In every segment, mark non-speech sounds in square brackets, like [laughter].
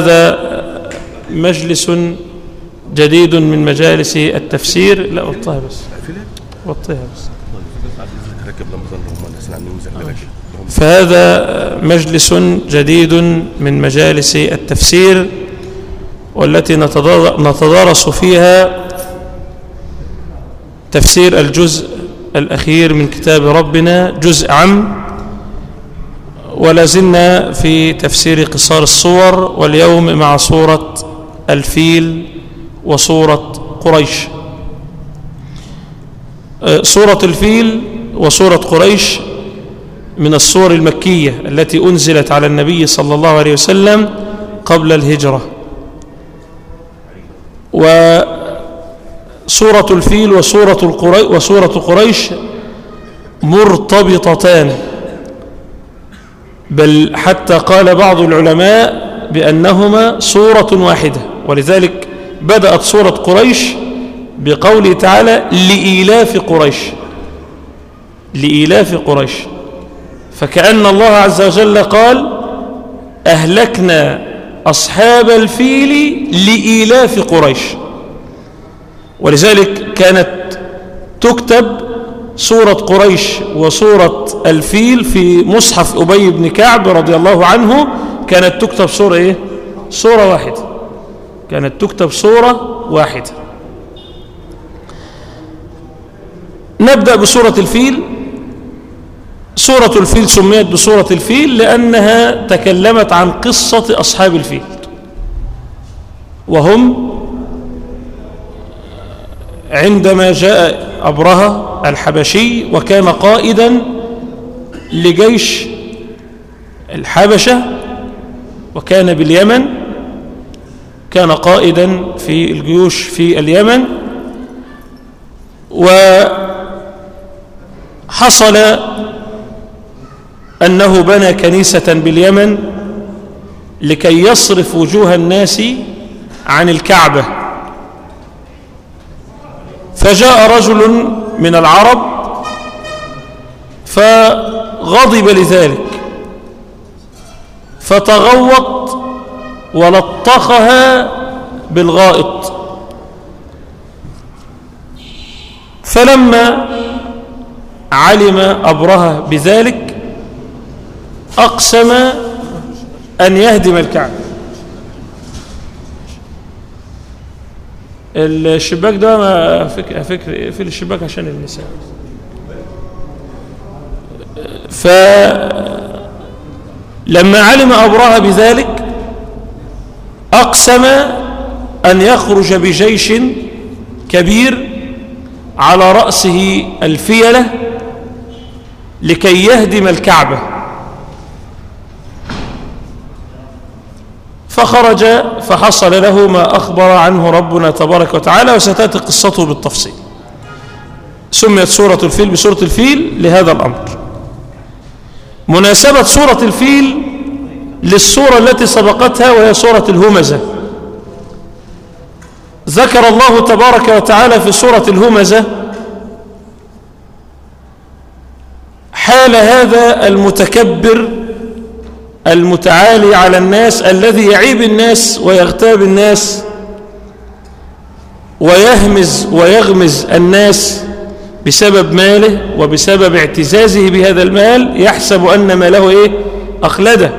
هذا مجلس جديد من مجالس التفسير. لا وطيها بس. وطيها بس. فهذا مجلس جديد من مجالس التفسير والتي نتدارس فيها تفسير الجزء الأخير من كتاب ربنا جزء عم ولا زلنا في تفسير قصار الصور واليوم مع صورة الفيل وصورة قريش. صورة الفيل وصورة قريش من الصور المكية التي أنزلت على النبي صلى الله عليه وسلم قبل الهجرة. وصورة الفيل وصورة, وصورة قريش مرتبطتان. بل حتى قال بعض العلماء بأنهما صورة واحدة ولذلك بدأت صورة قريش بقوله تعالى لإيلاف قريش لإيلاف قريش. فكأن الله عز وجل قال أهلكنا أصحاب الفيل لإيلاف قريش. ولذلك كانت تكتب سورة قريش وسورة الفيل في مصحف أبي بن كعب رضي الله عنه كانت تكتب سورة إيه؟ سورة واحدة. كانت تكتب سورة واحدة. نبدأ بسورة الفيل. سورة الفيل سميت بسورة الفيل لأنها تكلمت عن قصة أصحاب الفيل. وهم عندما جاء أبرهة الحبشي وكان قائدا لجيش الحبشة وكان باليمن كان قائدا في الجيوش في اليمن وحصل أنه بنى كنيسة باليمن لكي يصرف وجوه الناس عن الكعبة. فجاء رجل من العرب فغضب لذلك فتغوط ولطخها بالغائط. فلما علم أبرهة بذلك أقسم أن يهدم الكعبة. الشباك ده فكر فكر في الشباك عشان النساء. فلما علم أبرهة بذلك أقسم أن يخرج بجيش كبير على رأسه الفيلة لكي يهدم الكعبة. فخرج فحصل له ما أخبر عنه ربنا تبارك وتعالى وستأتي قصته بالتفصيل. سميت سورة الفيل بسورة الفيل لهذا الأمر. مناسبة سورة الفيل للسورة التي سبقتها وهي سورة الهمزة. ذكر الله تبارك وتعالى في سورة الهمزة حال هذا المتكبر المتعالي على الناس الذي يعيب الناس ويغتاب الناس ويهمز ويغمز الناس بسبب ماله وبسبب اعتزازه بهذا المال يحسب أن ماله إيه؟ أخلده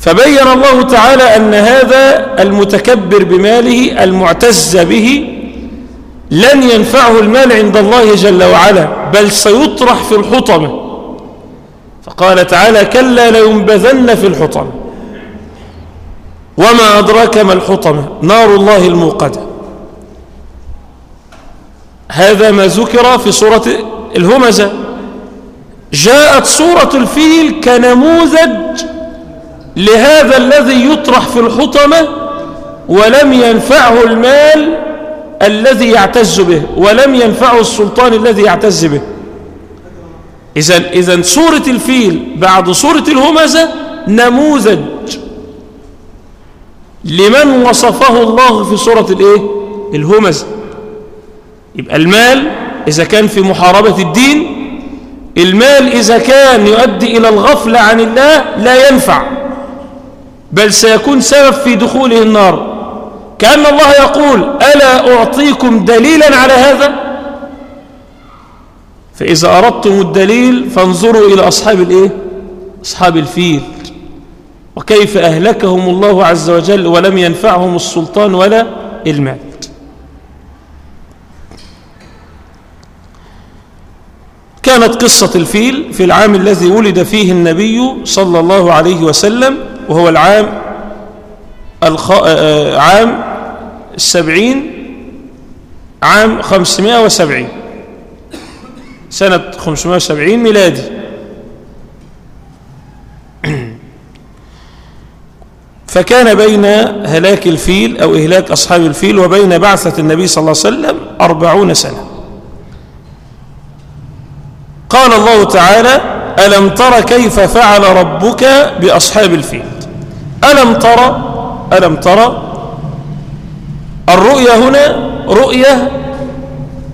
فبين الله تعالى أن هذا المتكبر بماله المعتز به لن ينفعه المال عند الله جل وعلا بل سيطرح في الحطمة فقال تعالى كلا لينبذن في الحطمة وما أدراك ما الحطمة نار الله الموقدة. هذا ما ذكر في سورة الهمزة. جاءت سورة الفيل كنموذج لهذا الذي يطرح في الحطمة ولم ينفعه المال الذي يعتز به ولم ينفعه السلطان الذي يعتز به. إذا إذا سورة الفيل بعد سورة الهمزة نموذج. لمن وصفه الله في سورة الإيه؟ الهمزة يبقى المال إذا كان في محاربة الدين المال إذا كان يؤدي إلى الغفلة عن الله لا ينفع بل سيكون سبب في دخوله النار. كأن الله يقول ألا أعطيكم دليلا على هذا؟ فإذا أردتم الدليل فانظروا إلى أصحاب الإيه؟ أصحاب الفيل. وكيف أهلكهم الله عز وجل ولم ينفعهم السلطان ولا المال كانت قصة الفيل في العام الذي ولد فيه النبي صلى الله عليه وسلم وهو العام الخ... عام السبعين عام خمسمائة وسبعين. سنة خمسمائة وسبعين ميلادي. فكان بين هلاك الفيل أو إهلاك أصحاب الفيل وبين بعثة النبي صلى الله عليه وسلم أربعون سنة. قال الله تعالى ألم تر كيف فعل ربك بأصحاب الفيل؟ ألم تر ألم تر؟ الرؤية هنا رؤية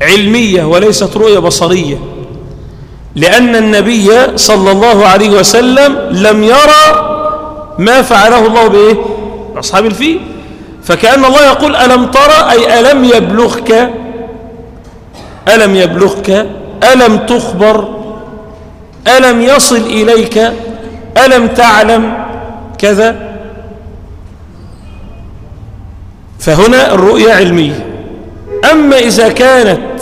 علمية وليست رؤية بصرية. لأن النبي صلى الله عليه وسلم لم يرى ما فعله الله بإيه؟ أصحاب الفيل. فكأن الله يقول ألم ترى؟ أي ألم يبلغك؟ ألم يبلغك؟ ألم تخبر؟ ألم يصل إليك؟ ألم تعلم؟ كذا. فهنا الرؤية علمية. أما إذا كانت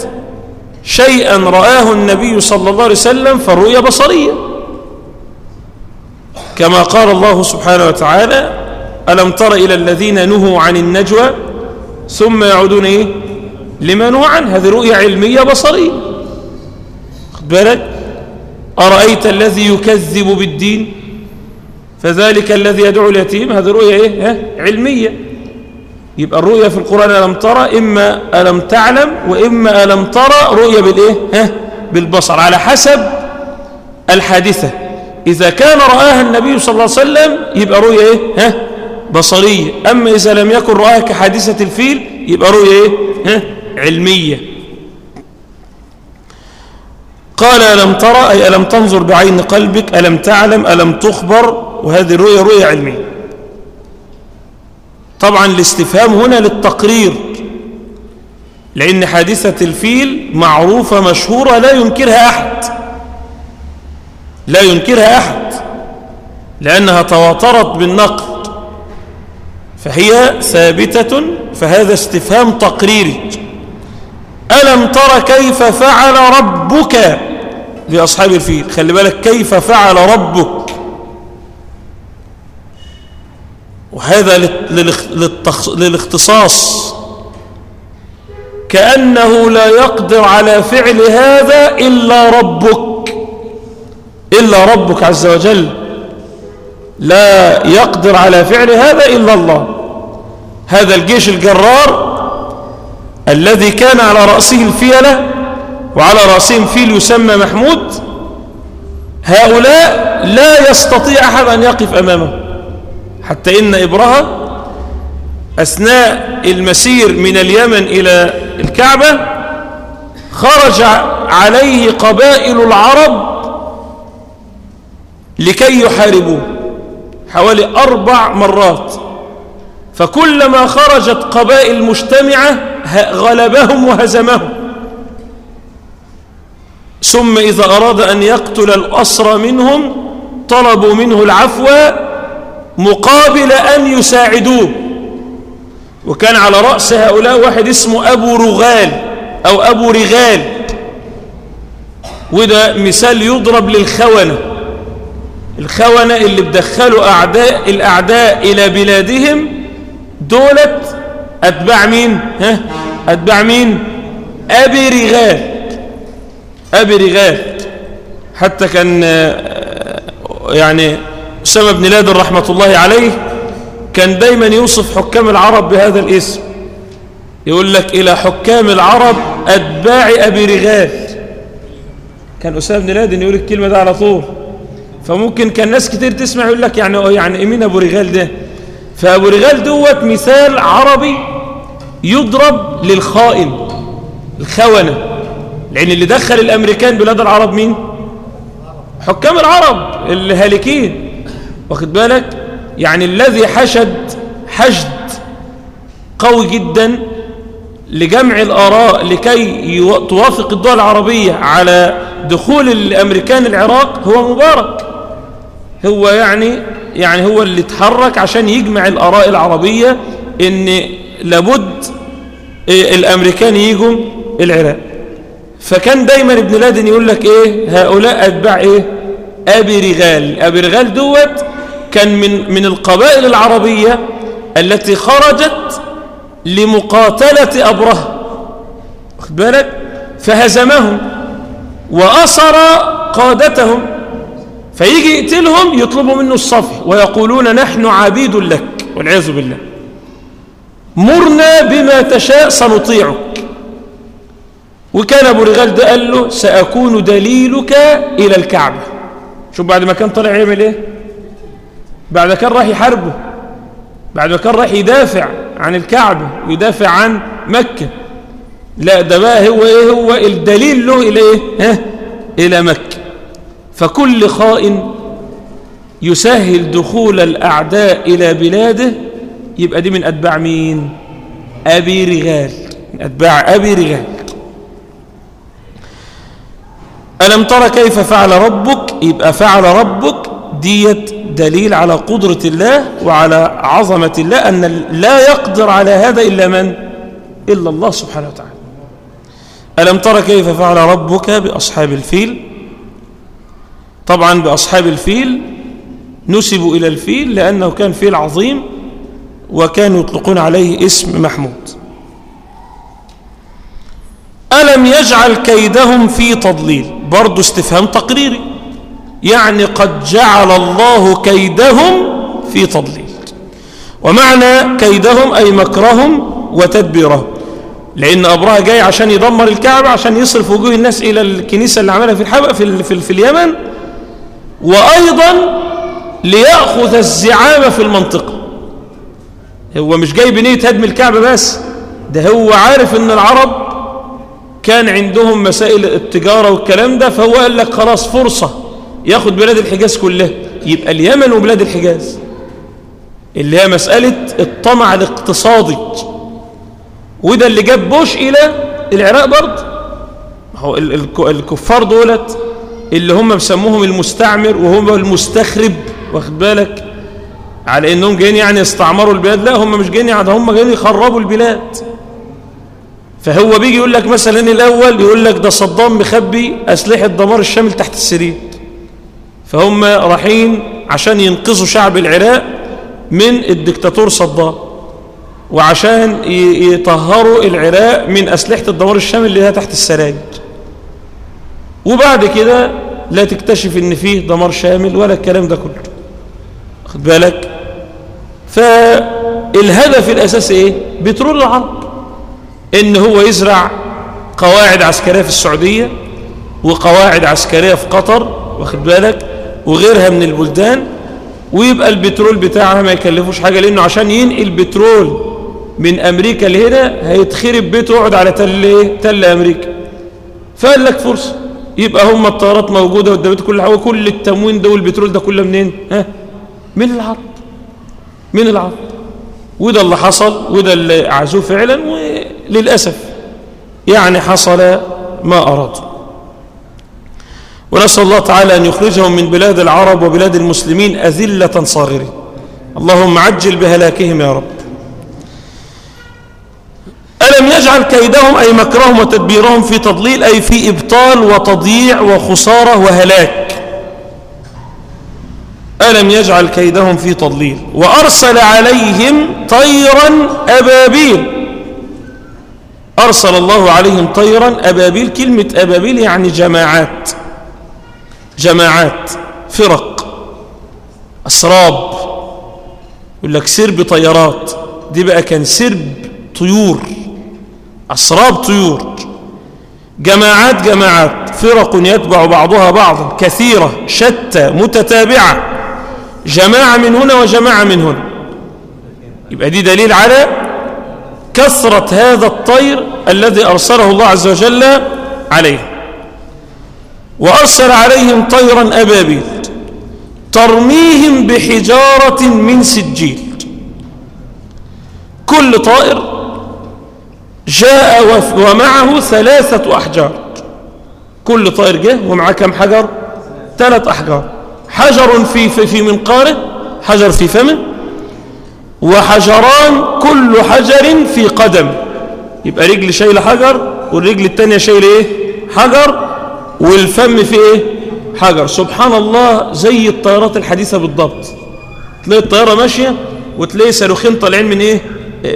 شيئا رآه النبي صلى الله عليه وسلم فالرؤية بصرية كما قال الله سبحانه وتعالى ألم تر إلى الذين نهوا عن النجوى ثم يعودون إيه؟ لما نهوا عنه. هذه رؤية علمية بصرية. خد بالك؟ أرأيت الذي يكذب بالدين فذلك الذي يدعو اليتيم؟ هذه رؤية إيه؟ علمية. يبقى الرؤية في القرآن ألم ترى؟ إما ألم تعلم وإما ألم ترى رؤية بالإيه؟ ها؟ بالبصر على حسب الحادثة. إذا كان رآها النبي صلى الله عليه وسلم يبقى رؤية إيه؟ ها؟ بصرية. أما إذا لم يكن رآها كحادثة الفيل يبقى رؤية إيه؟ ها؟ علمية. قال ألم ترى؟ أي ألم تنظر بعين قلبك؟ ألم تعلم؟ ألم تخبر؟ وهذه الرؤية رؤية علمية. طبعا الاستفهام هنا للتقرير لأن حادثة الفيل معروفة مشهورة لا ينكرها أحد لا ينكرها أحد لأنها تواترت بالنقل فهي ثابتة فهذا استفهام تقريري. ألم تر كيف فعل ربك؟ بأصحاب الفيل خلي بالك كيف فعل ربك؟ وهذا للاختصاص. كأنه لا يقدر على فعل هذا إلا ربك. إلا ربك عز وجل. لا يقدر على فعل هذا إلا الله. هذا الجيش الجرار الذي كان على رأسه الفيلة وعلى رأسهم فيل يسمى محمود. هؤلاء لا يستطيع أحد أن يقف أمامه. حتى إن إبرهة أثناء المسير من اليمن إلى الكعبة خرج عليه قبائل العرب لكي يحاربوه حوالي أربع مرات. فكلما خرجت قبائل مجتمعة غلبهم وهزمهم. ثم إذا أراد أن يقتل الأسرى منهم طلبوا منه العفو مقابل أن يساعدوه. وكان على رأس هؤلاء واحد اسمه أبو رغال أو أبو رغال. وده مثال يضرب للخونة. الخونة اللي بدخلوا أعداء الأعداء إلى بلادهم دولت أتباع مين؟ ها؟ أتباع مين؟ أبي رغال. أبي رغال. حتى كان يعني أسامة بن لادن رحمة الله عليه كان دايما يوصف حكام العرب بهذا الاسم. يقول لك إلى حكام العرب أتباع أبي رغال كان أسامة بن لادن يقول الكلمة ده على طول. فممكن كان ناس كتير تسمع يقول لك يعني يعني مين أبو رغال ده؟ فأبو رغال دوت مثال عربي يضرب للخائن الخونة. لأن اللي دخل الأمريكان بلاد العرب مين؟ حكام العرب الهالكين. واخد بالك؟ يعني الذي حشد حشد قوي جدا لجمع الآراء لكي توافق الدول العربية على دخول الأمريكان العراق هو مبارك. هو يعني يعني هو اللي اتحرك عشان يجمع الآراء العربية إن لابد الأمريكان يجوا العراق. فكان دايما ابن لادن يقول لك إيه؟ هؤلاء أتباع إيه؟ أبي رغال أبي رغال دوت كان من, من القبائل العربية التي خرجت لمقاتلة أبرهة. واخد بالك؟ فهزمهم وأصر قادتهم. فيجي يقتلهم يطلبوا منه الصفح ويقولون نحن عبيد لك والعياذ بالله. مرنا بما تشاء سنطيعك. وكان أبو رغال ده قال له سأكون دليلك إلى الكعبة. شوف بعد ما كان طالع يعمل إيه؟ بعد كان راح يحاربه. بعد كان راح يدافع عن الكعبة ويدافع عن مكة. لا ده بقى هو إيه؟ هو الدليل له إلى إيه؟ ها؟ إلى مكة. فكل خائن يسهل دخول الأعداء إلى بلاده يبقى دي من أتباع مين؟ أبي رغال. من أتباع أبي رغال. ألم ترى كيف فعل ربك؟ يبقى فعل ربك ديت دليل على قدرة الله وعلى عظمة الله أن لا يقدر على هذا إلا من؟ إلا الله سبحانه وتعالى. ألم ترى كيف فعل ربك بأصحاب الفيل؟ طبعا بأصحاب الفيل نسبوا إلى الفيل لأنه كان فيل عظيم وكانوا يطلقون عليه اسم محمود. ألم يجعل كيدهم في تضليل؟ برضو استفهام تقريري. يعني قد جعل الله كيدهم في تضليل. ومعنى كيدهم أي مكرهم وتدبيرهم. لأن أبرهة جاي عشان يدمر الكعبة عشان يصرف وجوه الناس إلى الكنيسة اللي عملها في الحبق في, في, في اليمن. وأيضا ليأخذ الزعامة في المنطقة. هو مش جاي بنية هدم الكعبة بس ده هو عارف إن العرب كان عندهم مسائل التجارة والكلام ده فهو قال لك خلاص فرصة. ياخد بلاد الحجاز كلها يبقى اليمن وبلاد الحجاز. اللي هي مسألة الطمع الاقتصادي. وده اللي جاب بوش إلى العراق برضه. هو الكفار دولت اللي هم بسموهم المستعمر وهم المستخرب واخد بالك؟ على إنهم جايين يعني يستعمروا البلاد. لا هم مش جايين يعني هم جايين يخربوا البلاد. فهو بيجي يقول لك مثلا الأول يقول لك ده صدام مخبي أسلحة دمار الشامل تحت السرير. فهم رايحين عشان ينقذوا شعب العراق من الدكتاتور صدام وعشان يطهروا العراق من أسلحة الدمار الشامل اللي هي تحت السراير وبعد كده لا تكتشف إن فيه دمار شامل ولا الكلام ده كله. خد بالك؟ فالهدف الأساسي إيه؟ بترول العرب إن هو يزرع قواعد عسكرية في السعودية وقواعد عسكرية في قطر واخد بالك؟ وغيرها من البلدان ويبقى البترول بتاعها ما يكلفوش حاجة لأنه عشان ينقل بترول من أمريكا لهنا هيتخرب بيته ويقعد على تل, إيه؟ تل أمريكا. فقال لك فرصة يبقى هم الطيارات موجودة قدامته كل حاجة وكل التموين ده والبترول ده كله منين؟ ها؟ من العرب من العرب وده اللي حصل وده اللي عزوه فعلا وللأسف يعني حصل ما أرادوا ونسأل الله تعالى أن يخرجهم من بلاد العرب وبلاد المسلمين أذلة صاغرين. اللهم عجل بهلاكهم يا رب. ألم يجعل كيدهم أي مكرهم وتدبيرهم في تضليل أي في إبطال وتضييع وخسارة وهلاك؟ ألم يجعل كيدهم في تضليل؟ وأرسل عليهم طيرا أبابيل. أرسل الله عليهم طيرا أبابيل كلمة أبابيل يعني جماعات. جماعات فرق أسراب يقول لك سرب طيارات دي بقى كان سرب طيور أسراب طيور. جماعات جماعات فرق يتبع بعضها بعضا كثيرة شتى متتابعة. جماعة من هنا وجماعة من هنا. يبقى دي دليل على كثرة هذا الطير الذي أرسله الله عز وجل عليه. وأرسل عليهم طيرا أبابيل ترميهم بحجارة من سجيل. كل طائر جاء ومعه ثلاثة أحجار. كل طائر جاء ومعه كم حجر؟ ثلاث أحجار. حجر في, في, في منقاره حجر في فمه وحجران كل حجر في قدم يبقى رجل شايله حجر والرجل الثانية شايله إيه؟ حجر. والفم في إيه؟ حجر. سبحان الله زي الطيارات الحديثة بالضبط. تلاقي الطيارة ماشية وتلاقي صاروخين طالعين من إيه؟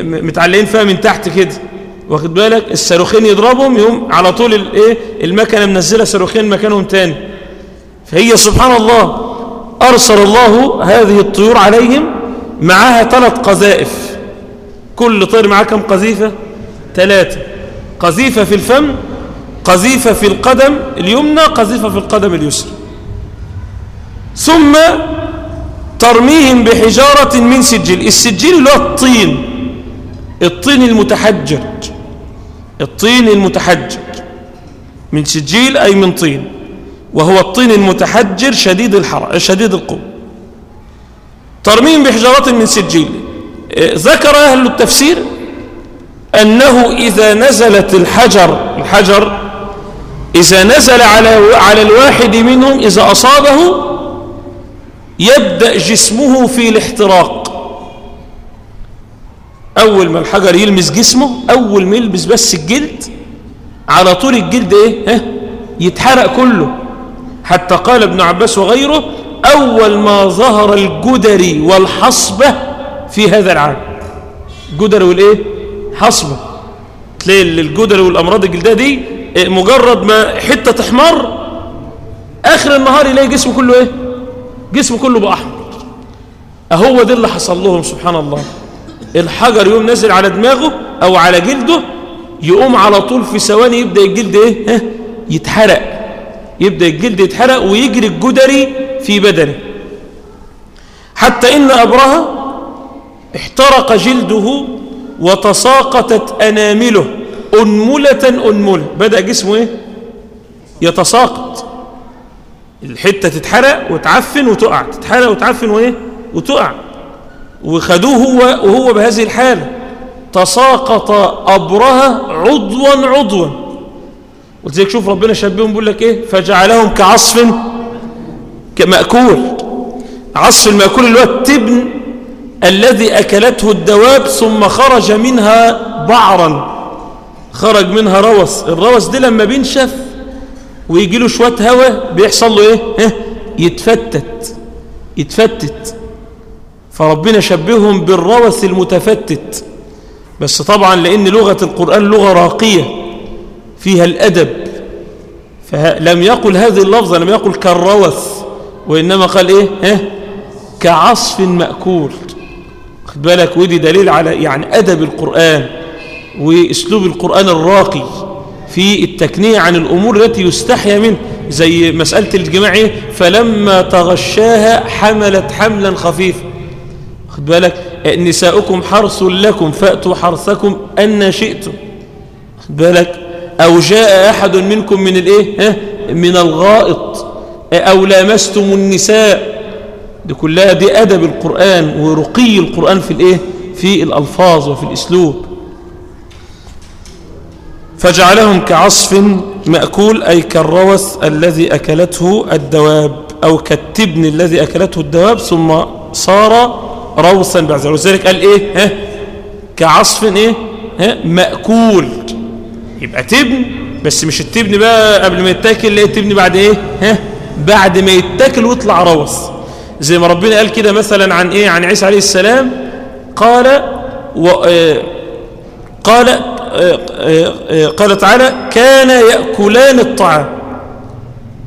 متعلقين فيها من تحت كده. واخد بالك؟ الصاروخين يضربهم يقوم على طول الايه المكنة منزلة صاروخين مكانهم تاني. فهي سبحان الله أرسل الله هذه الطيور عليهم معاها ثلاث قذائف. كل طير معاه كم قذيفة؟ ثلاثة. قذيفة في الفم قذيفة في القدم اليمنى قذيفة في القدم اليسرى. ثم ترميهم بحجارة من سجيل السجيل اللي هو الطين الطين المتحجر الطين المتحجر من سجيل أي من طين؟ وهو الطين المتحجر شديد الحر شديد القوة. ترميم بحجارات من سجيل. ذكر أهل التفسير أنه إذا نزلت الحجر الحجر إذا نزل على على الواحد منهم إذا أصابه يبدأ جسمه في الاحتراق أول ما الحجر يلمس جسمه أول ما يلبس بس الجلد على طول الجلد إيه؟ ها؟ يتحرق كله حتى قال ابن عباس وغيره أول ما ظهر الجدري والحصبة في هذا العام الجدري والإيه؟ حصبة تلاقي الجدري والأمراض الجلدية دي مجرد ما حتة تحمر آخر النهار يلاقي جسمه كله إيه؟ جسمه كله بقى أحمر. أهو ده اللي حصل لهم سبحان الله. الحجر يقوم نازل على دماغه أو على جلده يقوم على طول في ثواني يبدأ الجلد إيه؟ ها يتحرق. يبدأ الجلد يتحرق ويجري الجدري في بدنه. حتى إن أبرهة احترق جلده وتساقطت أنامله. أنملة انمله بدأ جسمه إيه؟ يتساقط. الحتة تتحرق وتعفن وتقع. تتحرق وتعفن وإيه؟ وتقع. وخدوه هو وهو بهذه الحالة. تساقط أبرهة عضوا عضوا. ولذلك شوف ربنا شبههم بيقول لك إيه؟ فجعلهم كعصف كمأكول عصف المأكول اللي هو التبن الذي أكلته الدواب ثم خرج منها بعرا. خرج منها روس. الروس دي لما بينشف ويجي له شوية هواء بيحصل له إيه؟ يتفتت. يتفتت. فربنا شبههم بالروث المتفتت. بس طبعا لأن لغة القرآن لغة راقية فيها الأدب. فلم يقل هذه اللفظة لم يقل كالروث وإنما قال إيه؟ ها كعصف مأكول. خد بالك ودي دليل على يعني أدب القرآن. وإسلوب القرآن الراقي في التكنية عن الأمور التي يستحيا منه زي مسألة الجماع فلما تغشاها حملت حملا خفيفا. خد بالك نساؤكم حرث لكم فأتوا حرثكم أن شئتم. خد بالك أو جاء أحد منكم من الإيه؟ ها؟ من الغائط. أو لامستم النساء. دي كلها دي أدب القرآن ورقي القرآن في الإيه؟ في الألفاظ وفي الإسلوب. فجعلهم كعصف مأكول أي كالروث الذي أكلته الدواب أو كالتبن الذي أكلته الدواب ثم صار روثا بعد ذلك. ولذلك قال إيه؟ ها؟ كعصف إيه؟ ها؟ مأكول. يبقى تبن بس مش التبن بقى قبل ما يتاكل لا التبن بعد إيه؟ ها؟ بعد ما يتاكل ويطلع روث. زي ما ربنا قال كده مثلا عن إيه؟ عن عيسى عليه السلام قال و آه قال قال تعالى كان يأكلان الطعام.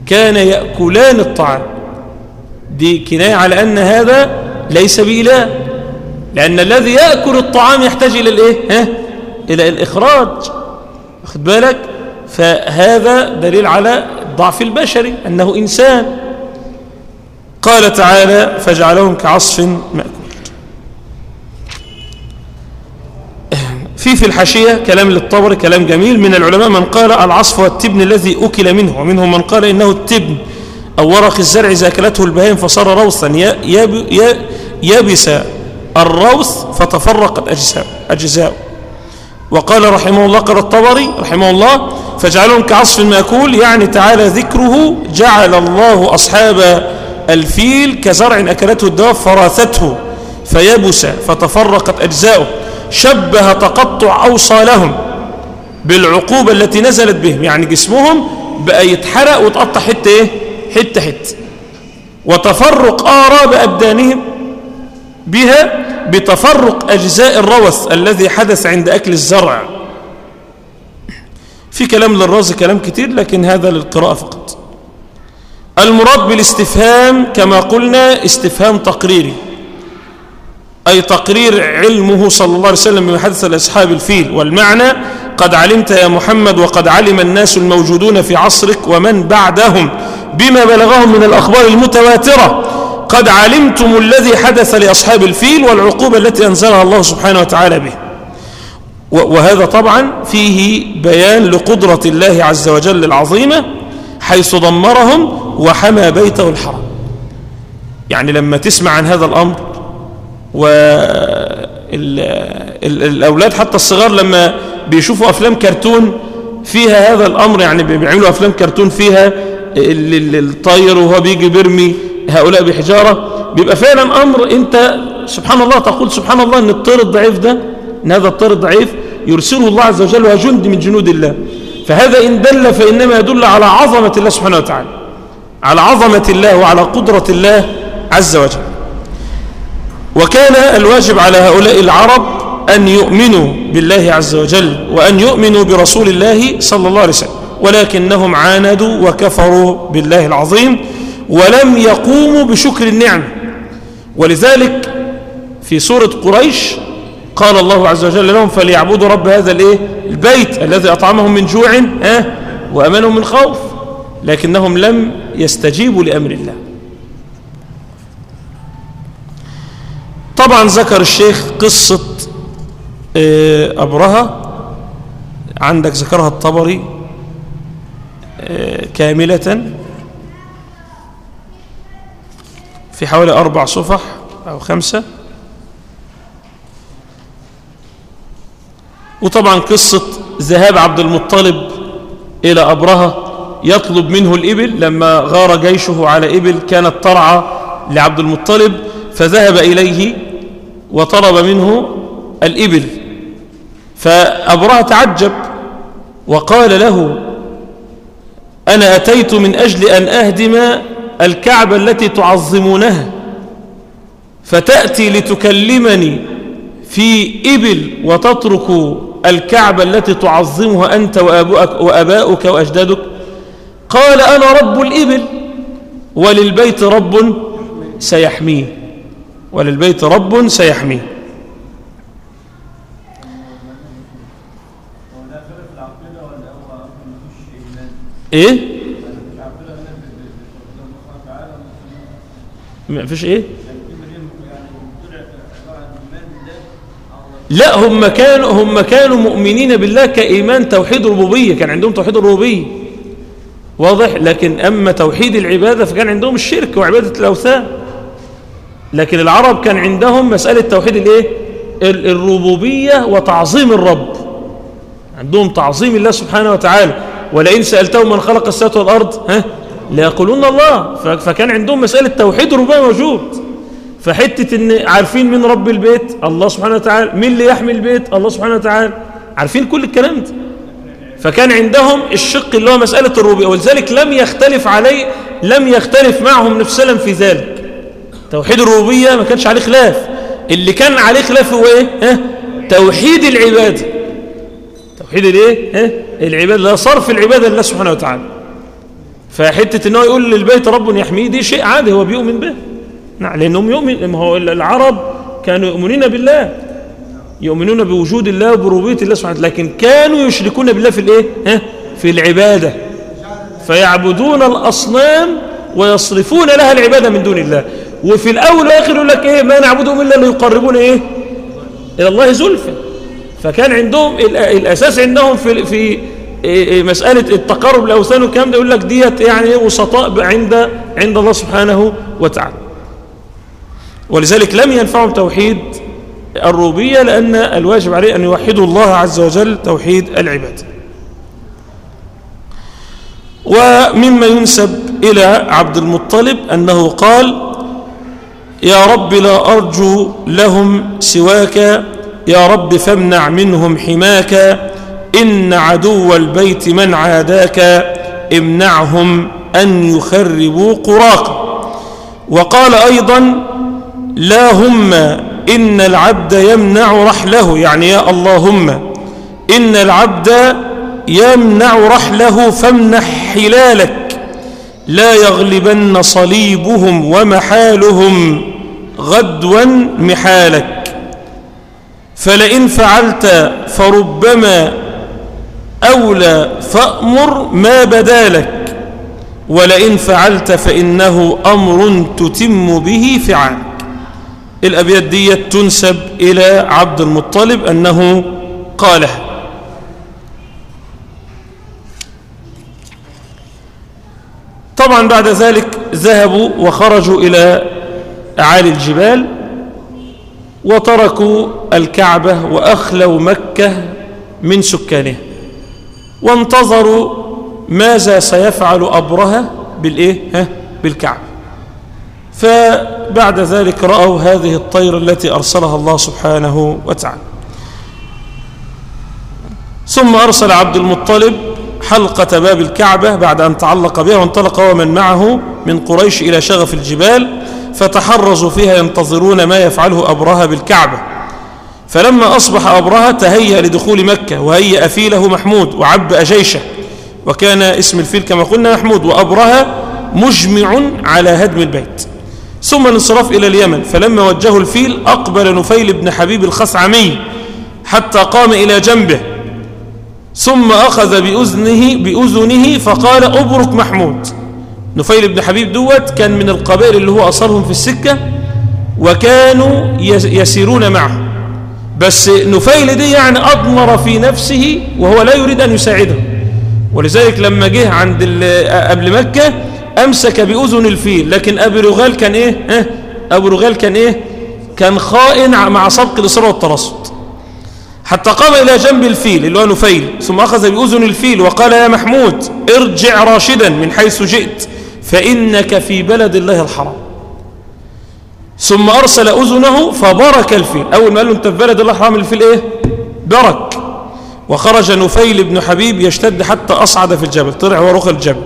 كان يأكلان الطعام. دي كناية على أن هذا ليس بإله لأن الذي يأكل الطعام يحتاج إلى الإيه؟ ها؟ إلى الإخراج. واخد بالك؟ فهذا دليل على الضعف البشري أنه إنسان. قال تعالى فجعلهم كعصف مأكول. في في الحاشية كلام للطبر كلام جميل. من العلماء من قال العصف والتبن الذي أكل منه ومنهم من قال إنه التبن أو ورق الزرع إذا أكلته البهائم فصار روثا. يبس الروث فتفرقت أجزاء أجزاء وقال رحمه الله قال الطبري رحمه الله فاجعلهم كعصف مأكول يعني تعالى ذكره جعل الله أصحاب الفيل كزرع أكلته الدواب فراثته فيبس فتفرقت أجزاؤه. شبه تقطع أوصالهم بالعقوبة التي نزلت بهم يعني جسمهم بقى يتحرق وتقطع حتة إيه؟ حتة حتة. وتفرق آراب أبدانهم بها بتفرق أجزاء الروث الذي حدث عند أكل الزرع. في كلام للرازي كلام كتير لكن هذا للقراءة فقط. المراد بالاستفهام كما قلنا استفهام تقريري. أي تقرير علمه صلى الله عليه وسلم بما حدث لأصحاب الفيل والمعنى قد علمت يا محمد وقد علم الناس الموجودون في عصرك ومن بعدهم بما بلغهم من الأخبار المتواترة. قد علمتم الذي حدث لأصحاب الفيل والعقوبة التي أنزلها الله سبحانه وتعالى به. وهذا طبعا فيه بيان لقدرة الله عز وجل العظيمة حيث دمرهم وحمى بيته الحرام. يعني لما تسمع عن هذا الأمر والأولاد حتى الصغار لما بيشوفوا أفلام كرتون فيها هذا الأمر يعني بيعملوا أفلام كرتون فيها الطاير وهو بيجي بيرمي هؤلاء بحجارة. بيبقى فعلا أمر أنت سبحان الله تقول سبحان الله أن الطير الضعيف ده أن هذا الطير الضعيف يرسله الله عز وجل وهو جند من جنود الله. فهذا إن دل فإنما يدل على عظمة الله سبحانه وتعالى على عظمة الله وعلى قدرة الله عز وجل. وكان الواجب على هؤلاء العرب أن يؤمنوا بالله عز وجل وأن يؤمنوا برسول الله صلى الله عليه وسلم ولكنهم عاندوا وكفروا بالله العظيم ولم يقوموا بشكر النعم. ولذلك في سورة قريش قال الله عز وجل لهم فليعبدوا رب هذا الإيه؟ البيت الذي أطعمهم من جوع وأمنهم من خوف لكنهم لم يستجيبوا لأمر الله. طبعا ذكر الشيخ قصة أبرهة. عندك ذكرها الطبري كاملة. في حوالي أربع صفح أو خمسة. وطبعا قصة ذهاب عبد المطلب إلى أبرهة يطلب منه الإبل. لما غار جيشه على إبل كانت ترعى لعبد المطلب فذهب إليه وطلب منه الإبل. فأبرهة تعجب وقال له أنا أتيت من أجل أن أهدم الكعبة التي تعظمونها فتأتي لتكلمني في إبل وتترك الكعبة التي تعظمها أنت وأبوك وأباؤك وأجدادك. قال أنا رب الإبل وللبيت رب سيحميه. وللبيت رب سيحميه إيه؟ ما فيش إيه؟ لا هم كانوا هم كانوا مؤمنين بالله كإيمان توحيد ربوبية. كان عندهم توحيد الربوبية. واضح؟ لكن أما توحيد العبادة فكان عندهم الشرك وعبادة الأوثان. لكن العرب كان عندهم مسألة توحيد الإيه؟ الربوبية وتعظيم الرب. عندهم تعظيم الله سبحانه وتعالى. ولئن سألتهم من خلق السماوات والأرض ها؟ ليقولون الله. فكان عندهم مسألة توحيد الربوبيه موجود. فحتة إن عارفين من رب البيت الله سبحانه وتعالى. مين اللي يحمي البيت؟ الله سبحانه وتعالى. عارفين كل الكلام ده. فكان عندهم الشق اللي هو مسألة الربوبية. ولذلك لم يختلف عليه لم يختلف معهم نفسهم في ذلك. توحيد الربوبية ما كانش عليه خلاف. اللي كان عليه خلاف هو إيه؟ ها؟ توحيد العبادة توحيد الإيه؟ ها؟ العبادة لا صرف العبادة لله سبحانه وتعالى. فحتة إن هو يقول للبيت رب يحميه دي شيء عادي هو بيؤمن به. نعم لأنهم يؤمن ما هو العرب كانوا يؤمنون بالله. يؤمنون بوجود الله وبربوبية الله سبحانه لكن كانوا يشركون بالله في الإيه؟ ها؟ في العبادة. فيعبدون الأصنام ويصرفون لها العبادة من دون الله. وفي الأول والآخر يقول لك إيه ما نعبدهم إلا ليقربون إيه؟ إلى الله زلفى. فكان عندهم الأساس عندهم في في إيه إيه مسألة التقرب الأوثان والكلام ده يقول لك ديت يعني إيه وسطاء عند عند الله سبحانه وتعالى. ولذلك لم ينفعهم توحيد الربوبية لأن الواجب عليه أن يوحدوا الله عز وجل توحيد العباد. ومما ينسب إلى عبد المطلب أنه قال يا رب لا أرجو لهم سواك يا رب فامنع منهم حماك إن عدو البيت من عاداك امنعهم أن يخربوا قراك. وقال أيضا لا هم إن العبد يمنع رحله يعني يا اللهم إن العبد يمنع رحله فامنح حلالك. لا يغلبن صليبهم ومحالهم غدوا محالك. فلئن فعلت فربما أولى فأمر ما بدالك. ولئن فعلت فإنه أمر تتم به فعالك. الأبيات دي تنسب إلى عبد المطلب أنه قالها طبعا بعد ذلك ذهبوا وخرجوا إلى أعالي الجبال وتركوا الكعبة وأخلوا مكة من سكانها وانتظروا ماذا سيفعل أبرهة بالإيه؟ ها؟ بالكعبة فبعد ذلك رأوا هذه الطير التي أرسلها الله سبحانه وتعالى ثم أرسل عبد المطلب حلقة باب الكعبة بعد أن تعلق بها وانطلق ومن معه من قريش إلى شغف الجبال فتحرزوا فيها ينتظرون ما يفعله أبرهة بالكعبة. فلما أصبح أبرهة تهيأ لدخول مكة وهيأ فيله محمود وعبأ جيشه وكان اسم الفيل كما قلنا محمود وأبرهة مجمع على هدم البيت. ثم الانصراف إلى اليمن. فلما وجهوا الفيل أقبل نفيل بن حبيب الخثعمي حتى قام إلى جنبه. ثم أخذ بأذنه, بأذنه فقال أبرك محمود. نفيل بن حبيب دوت كان من القبائل اللي هو أصلهم في السكة وكانوا يسيرون معه. بس نفيل دي يعني أضمر في نفسه وهو لا يريد أن يساعده. ولذلك لما جه عند قبل مكة أمسك بأذن الفيل. لكن أبي رغال كان إيه؟ آه أبو رغال كان إيه؟ كان خائن مع سبق الإصرار والترصد. حتى قام إلى جنب الفيل اللي هو نفيل ثم أخذ بأذن الفيل وقال يا محمود ارجع راشدا من حيث جئت فإنك في بلد الله الحرام. ثم أرسل أذنه فبرك الفيل. أول ما قال له أنت في بلد الله الحرام الفيل إيه؟ برك. وخرج نفيل بن حبيب يشتد حتى أصعد في الجبل طلع ورخ الجبل.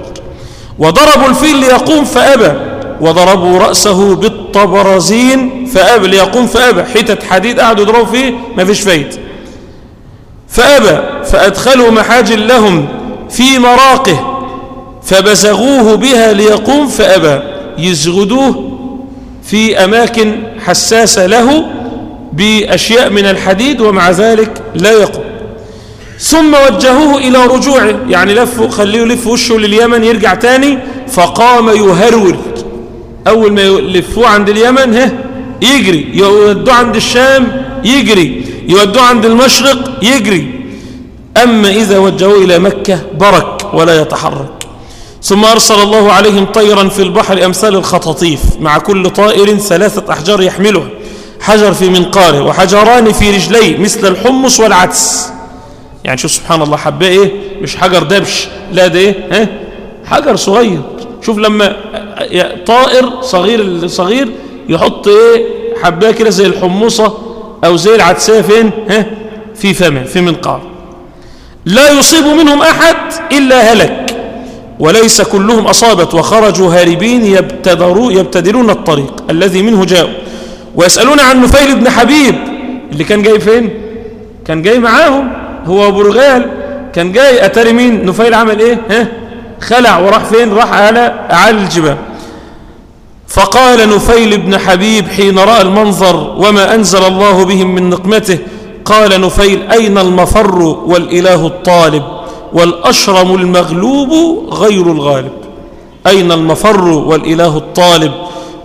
وضربوا الفيل ليقوم فأبى. وضربوا رأسه بالطبرزين فأبى ليقوم فأبى. حتة حديد قعدوا يضربوا فيه ما فيش فايدة. فأبى فأدخلوا محاجل لهم في مراقه فبزغوه بها ليقوم فأبى يزغدوه في أماكن حساسة له بأشياء من الحديد ومع ذلك لا يقوم. ثم وجهوه إلى رجوعه يعني لفوا خليه يلف وشه لليمن يرجع تاني فقام يهرول أول ما يلفوه عند اليمن ها يجري يودوه عند الشام يجري. يودوه عند المشرق يجري. أما إذا وجهوه إلى مكة برك ولا يتحرك. ثم أرسل الله عليهم طيرا في البحر أمثال الخطاطيف مع كل طائر ثلاثة أحجار يحملها. حجر في منقاره وحجران في رجليه مثل الحمص والعدس. يعني شوف سبحان الله حباه إيه؟ مش حجر دبش لا ده إيه؟ ها؟ حجر صغير. شوف لما طائر صغير صغير يحط إيه؟ حباه كده زي الحمصة أو زي العدسية فين؟ ها؟ في فمه في منقار. لا يصيب منهم أحد إلا هلك وليس كلهم أصابت وخرجوا هاربين يبتدرون الطريق الذي منه جاءوا. ويسألون عن نفيل بن حبيب اللي كان جاي فين؟ كان جاي معاهم هو أبو رغال كان جاي أتاري مين؟ نفيل عمل إيه؟ ها؟ خلع وراح فين؟ راح على أعالي الجبال. فقال نفيل بن حبيب حين رأى المنظر وما أنزل الله بهم من نقمته قال نفيل أين المفر والإله الطالب؟ والأشرم المغلوب غير الغالب. أين المفر والإله الطالب؟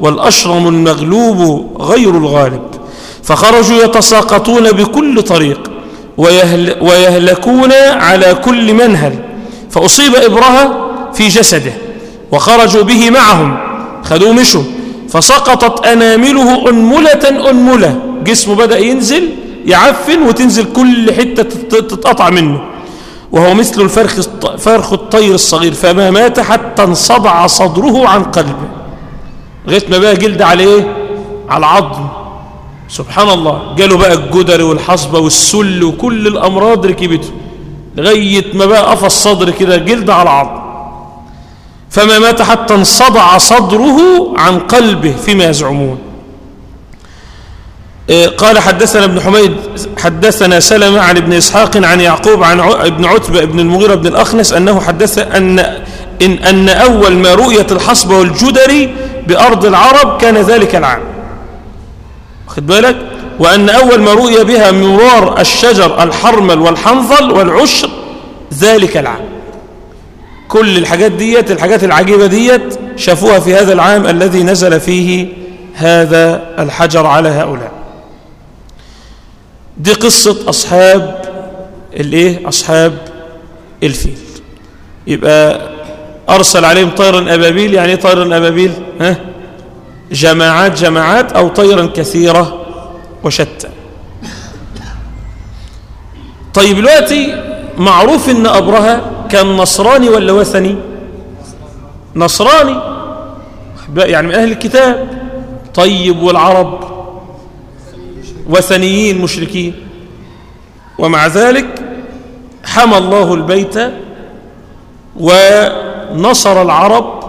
والأشرم المغلوب غير الغالب. فخرجوا يتساقطون بكل طريق ويهل ويهلكون على كل منهل. فأصيب إبرهة في جسده وخرجوا به معهم. خذوا مشوا. فسقطت أنامله أنملة أنملة. جسمه بدأ ينزل يعفن وتنزل كل حتة تتقطع منه. وهو مثل الفرخ فرخ الطير الصغير. فما مات حتى انصدع صدره عن قلبه. لغاية ما بقى جلد عليه على العظم سبحان الله. جاله بقى الجدر والحصبة والسل وكل الأمراض ركبته. لغاية ما بقى قفى الصدر كده جلد على عظم. فما مات حتى انصدع صدره عن قلبه فيما يزعمون. قال حدثنا ابن حميد حدثنا سلمة عن ابن إسحاق عن يعقوب عن ابن عتبة ابن المغيرة بن الأخنس أنه حدث أن, إن, أن أول ما رؤية الحصبة والجدري بأرض العرب كان ذلك العام. واخد بالك؟ وأن أول ما رؤي بها مرار الشجر الحرمل والحنظل والعشر ذلك العام. كل الحاجات ديت الحاجات العجيبة ديت شافوها في هذا العام الذي نزل فيه هذا الحجر على هؤلاء. دي قصة أصحاب الإيه؟ أصحاب الفيل. يبقى أرسل عليهم طيرا أبابيل يعني طيرا أبابيل ها؟ جماعات جماعات أو طيرا كثيرة وشتى. طيب دلوقتي معروف إن أبرهة كان نصراني ولا وثني؟ نصراني. يعني من أهل الكتاب. طيب والعرب؟ وثنيين مشركين. ومع ذلك حمى الله البيت ونصر العرب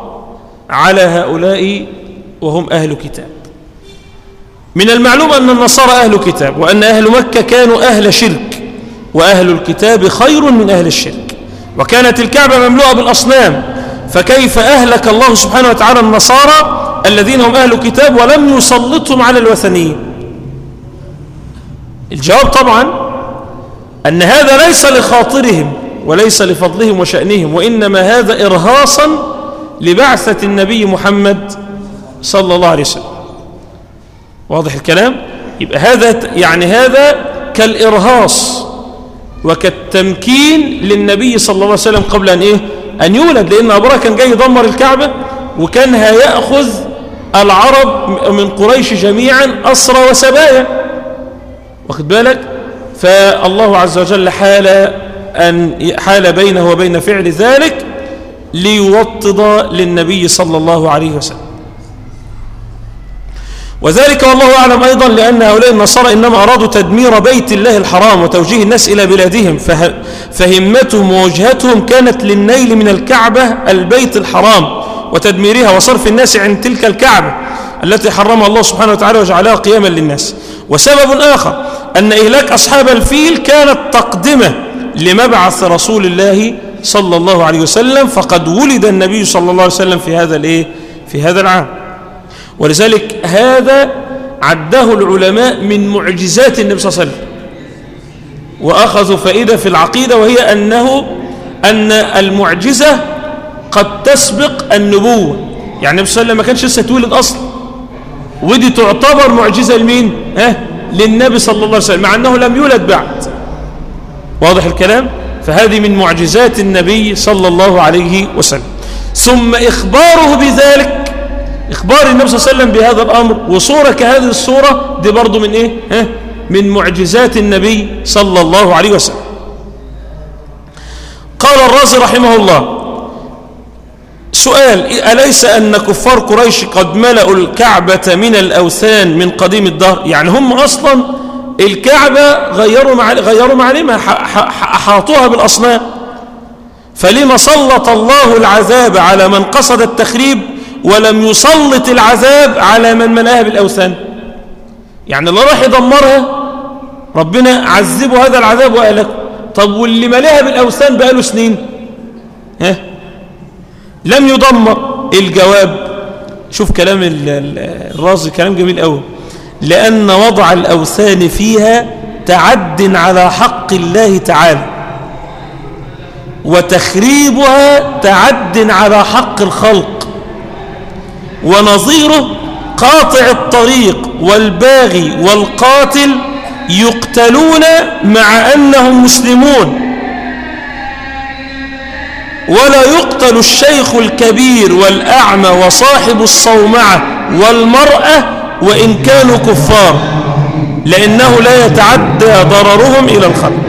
على هؤلاء وهم أهل كتاب. من المعلوم أن النصارى أهل كتاب وأن أهل مكة كانوا أهل شرك وأهل الكتاب خير من أهل الشرك. وكانت الكعبة مملوءة بالأصنام. فكيف أهلك الله سبحانه وتعالى النصارى الذين هم أهل كتاب ولم يسلطهم على الوثنيين؟ الجواب طبعا أن هذا ليس لخاطرهم وليس لفضلهم وشأنهم وإنما هذا إرهاصا لبعثة النبي محمد صلى الله عليه وسلم. واضح الكلام؟ يبقى هذا يعني هذا كالإرهاص وكالتمكين للنبي صلى الله عليه وسلم قبل أن إيه؟ أن يولد لأن أبوه كان جاي يدمر الكعبة وكان هيأخذ العرب من قريش جميعا أسرى وسبايا. واخد بالك؟ فالله عز وجل حال أن حال بينه وبين فعل ذلك ليوطد للنبي صلى الله عليه وسلم. وذلك والله أعلم أيضا لأن هؤلاء النصارى إنما أرادوا تدمير بيت الله الحرام وتوجيه الناس إلى بلادهم. فهمتهم ووجهتهم كانت للنيل من الكعبة البيت الحرام وتدميرها وصرف الناس عن تلك الكعبة التي حرمها الله سبحانه وتعالى وجعلها قياما للناس. وسبب آخر أن إهلاك أصحاب الفيل كانت تقدمة لمبعث رسول الله صلى الله عليه وسلم فقد ولد النبي صلى الله عليه وسلم في هذا الإيه؟ في هذا العام. ولذلك هذا عده العلماء من معجزات النبي صلى الله عليه وسلم. وأخذوا فائدة في العقيدة وهي أنه أن المعجزة قد تسبق النبوة. يعني النبي صلى الله عليه وسلم ما كانش لسه اتولد أصلا. ودي تعتبر معجزة لمين؟ ها؟ للنبي صلى الله عليه وسلم مع أنه لم يولد بعد. واضح الكلام؟ فهذه من معجزات النبي صلى الله عليه وسلم. ثم إخباره بذلك إخبار النبي صلى الله عليه وسلم بهذا الأمر وصورة كهذه الصورة دي برضو من إيه؟ ها؟ من معجزات النبي صلى الله عليه وسلم. قال الرازي رحمه الله سؤال أليس أن كفار قريش قد ملأوا الكعبة من الأوثان من قديم الدهر؟ يعني هم أصلا الكعبة غيروا مع غيروا معالمها أحاطوها بالأصنام. فلما سلط الله العذاب على من قصد التخريب ولم يسلط العذاب على من ملاها بالأوثان. يعني اللي راح يدمرها. ربنا عذبه هذا العذاب وأهلكه طب واللي ملاها بالأوثان بقاله سنين؟ ها؟ لم يدمر. الجواب شوف كلام الرازي كلام جميل قوي لأن وضع الأوثان فيها تعد على حق الله تعالى. وتخريبها تعد على حق الخلق. ونظيره قاطع الطريق والباغي والقاتل يقتلون مع أنهم مسلمون. ولا يقتل الشيخ الكبير والأعمى وصاحب الصومعة والمرأة وإن كانوا كفار لأنه لا يتعدى ضررهم إلى الخلق.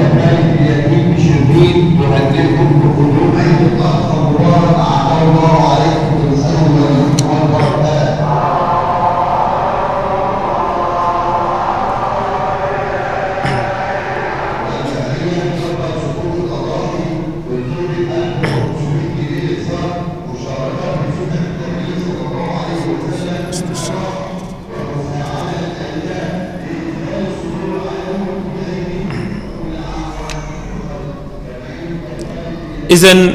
إذا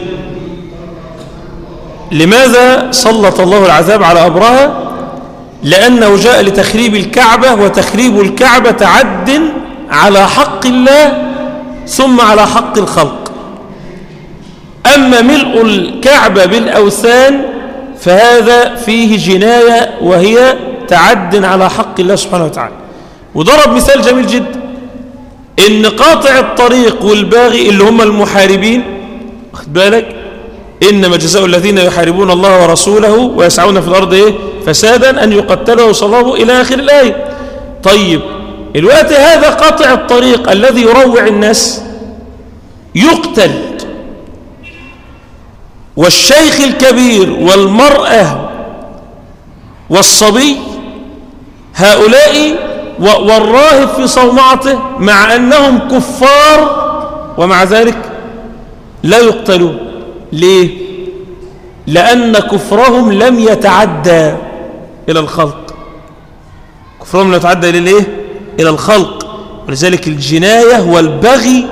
لماذا سلط الله العذاب على أبرهة؟ لأنه جاء لتخريب الكعبة وتخريب الكعبة تعد على حق الله ثم على حق الخلق. أما ملء الكعبة بالأوثان فهذا فيه جناية وهي تعد على حق الله سبحانه وتعالى. وضرب مثال جميل جدا. إن قاطع الطريق والباغي اللي هم المحاربين بالك إنما جزاء الذين يحاربون الله ورسوله ويسعون في الأرض إيه؟ فسادا أن يقتلوا ويصلبوا إلى آخر الآية طيب الوقت هذا قاطع الطريق الذي يروع الناس يقتل والشيخ الكبير والمرأة والصبي هؤلاء والراهب في صومعته مع أنهم كفار ومع ذلك لا يقتلون ليه؟ لأن كفرهم لم يتعدى إلى الخلق. كفرهم لم يتعدى إلى الإيه؟ إلى الخلق. ولذلك الجناية والبغي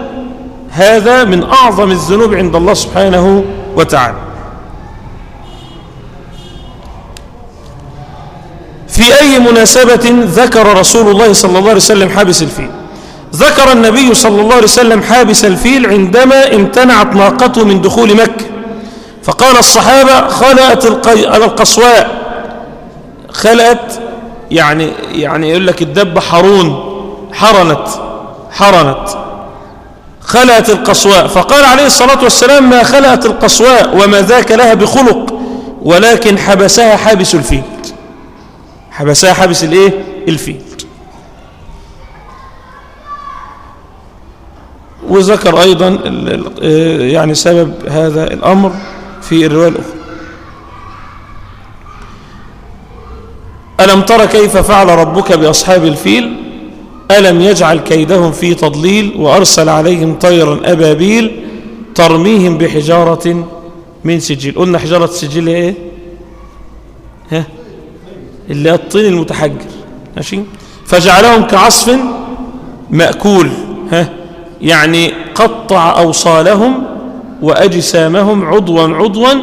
هذا من أعظم الذنوب عند الله سبحانه وتعالى. في أي مناسبة ذكر رسول الله صلى الله عليه وسلم حابس الفيل؟ ذكر النبي صلى الله عليه وسلم حابس الفيل عندما امتنعت ناقته من دخول مكة. فقال الصحابة خلأت القصواء. خلأت يعني يعني يقول لك الدب حرون حرنت حرنت. خلأت القصواء. فقال عليه الصلاة والسلام ما خلأت القصواء وما ذاك لها بخلق ولكن حبسها حابس الفيل. حبسها حابس الإيه؟ الفيل. وذكر أيضا يعني سبب هذا الأمر في الرواية الأخرى. ألم تر كيف فعل ربك بأصحاب الفيل؟ ألم يجعل كيدهم في تضليل وأرسل عليهم طيرا أبابيل ترميهم بحجارة من سجيل قلنا حجارة سجيل إيه؟ ها؟ اللي الطين المتحجر. ماشي؟ فجعلهم كعصف مأكول. ها؟ يعني قطع أوصالهم وأجسامهم عضوا عضوا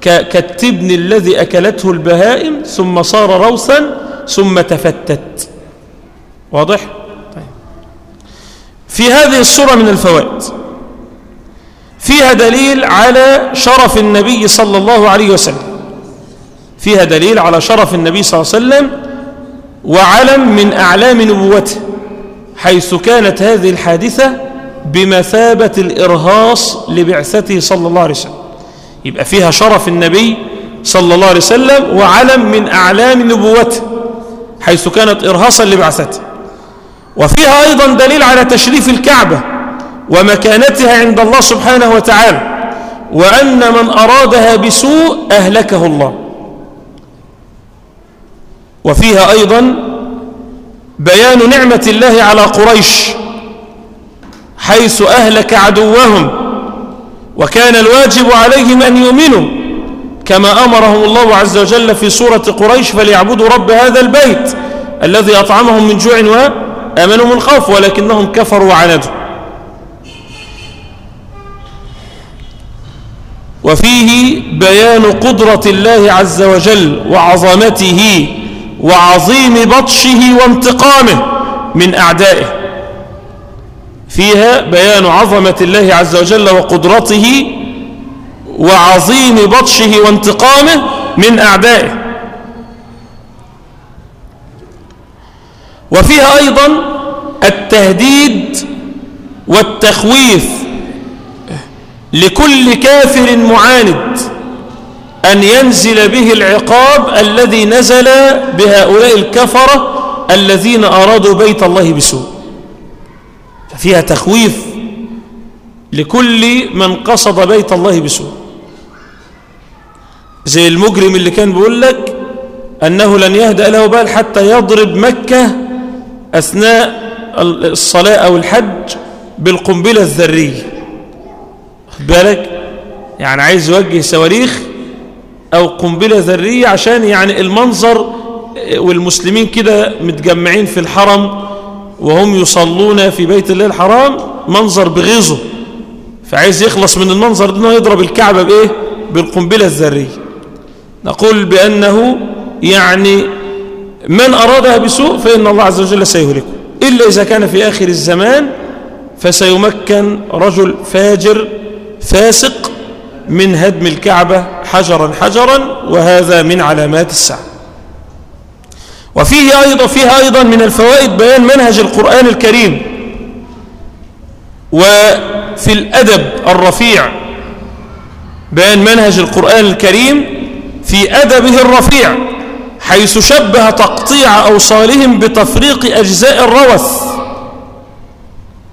كالتبن الذي أكلته البهائم ثم صار روثا ثم تفتت واضح؟ طيب. في هذه الصورة من الفوائد فيها دليل على شرف النبي صلى الله عليه وسلم فيها دليل على شرف النبي صلى الله عليه وسلم وعلم من أعلام نبوته حيث كانت هذه الحادثة بمثابة الإرهاص لبعثته صلى الله عليه وسلم. يبقى فيها شرف النبي صلى الله عليه وسلم وعلم من أعلام نبوته حيث كانت إرهاصا لبعثته. وفيها أيضا دليل على تشريف الكعبة ومكانتها عند الله سبحانه وتعالى وأن من أرادها بسوء أهلكه الله. وفيها أيضا بيان نعمة الله على قريش حيث أهلك عدوهم وكان الواجب عليهم أن يؤمنوا كما أمرهم الله عز وجل في سورة قريش فليعبدوا رب هذا البيت الذي أطعمهم من جوع وأمنوا من خوف ولكنهم كفروا وعندوا وفيه بيان قدرة الله عز وجل وعظمته. وعظيم بطشه وانتقامه من أعدائه. فيها بيان عظمة الله عز وجل وقدرته وعظيم بطشه وانتقامه من أعدائه. وفيها أيضا التهديد والتخويف لكل كافر معاند. أن ينزل به العقاب الذي نزل بهؤلاء الكفرة الذين أرادوا بيت الله بسوء. ففيها تخويف لكل من قصد بيت الله بسوء. زي المجرم اللي كان بيقول لك أنه لن يهدأ له بال حتى يضرب مكة أثناء الصلاة أو الحج بالقنبلة الذرية. بالك؟ يعني عايز يوجه صواريخ أو قنبلة ذرية عشان يعني المنظر والمسلمين كده متجمعين في الحرم وهم يصلون في بيت الله الحرام منظر بغيظه. فعايز يخلص من المنظر ده يضرب الكعبة بإيه؟ بالقنبلة الذرية. نقول بأنه يعني من أرادها بسوء فإن الله عز وجل سيهلكه. إلا إذا كان في آخر الزمان فسيمكن رجل فاجر فاسق من هدم الكعبة حجرا حجرا وهذا من علامات الساعة وفيه أيضا فيها أيضا من الفوائد بيان منهج القرآن الكريم. وفي الأدب الرفيع بيان منهج القرآن الكريم في أدبه الرفيع حيث شبه تقطيع أوصالهم بتفريق أجزاء الروث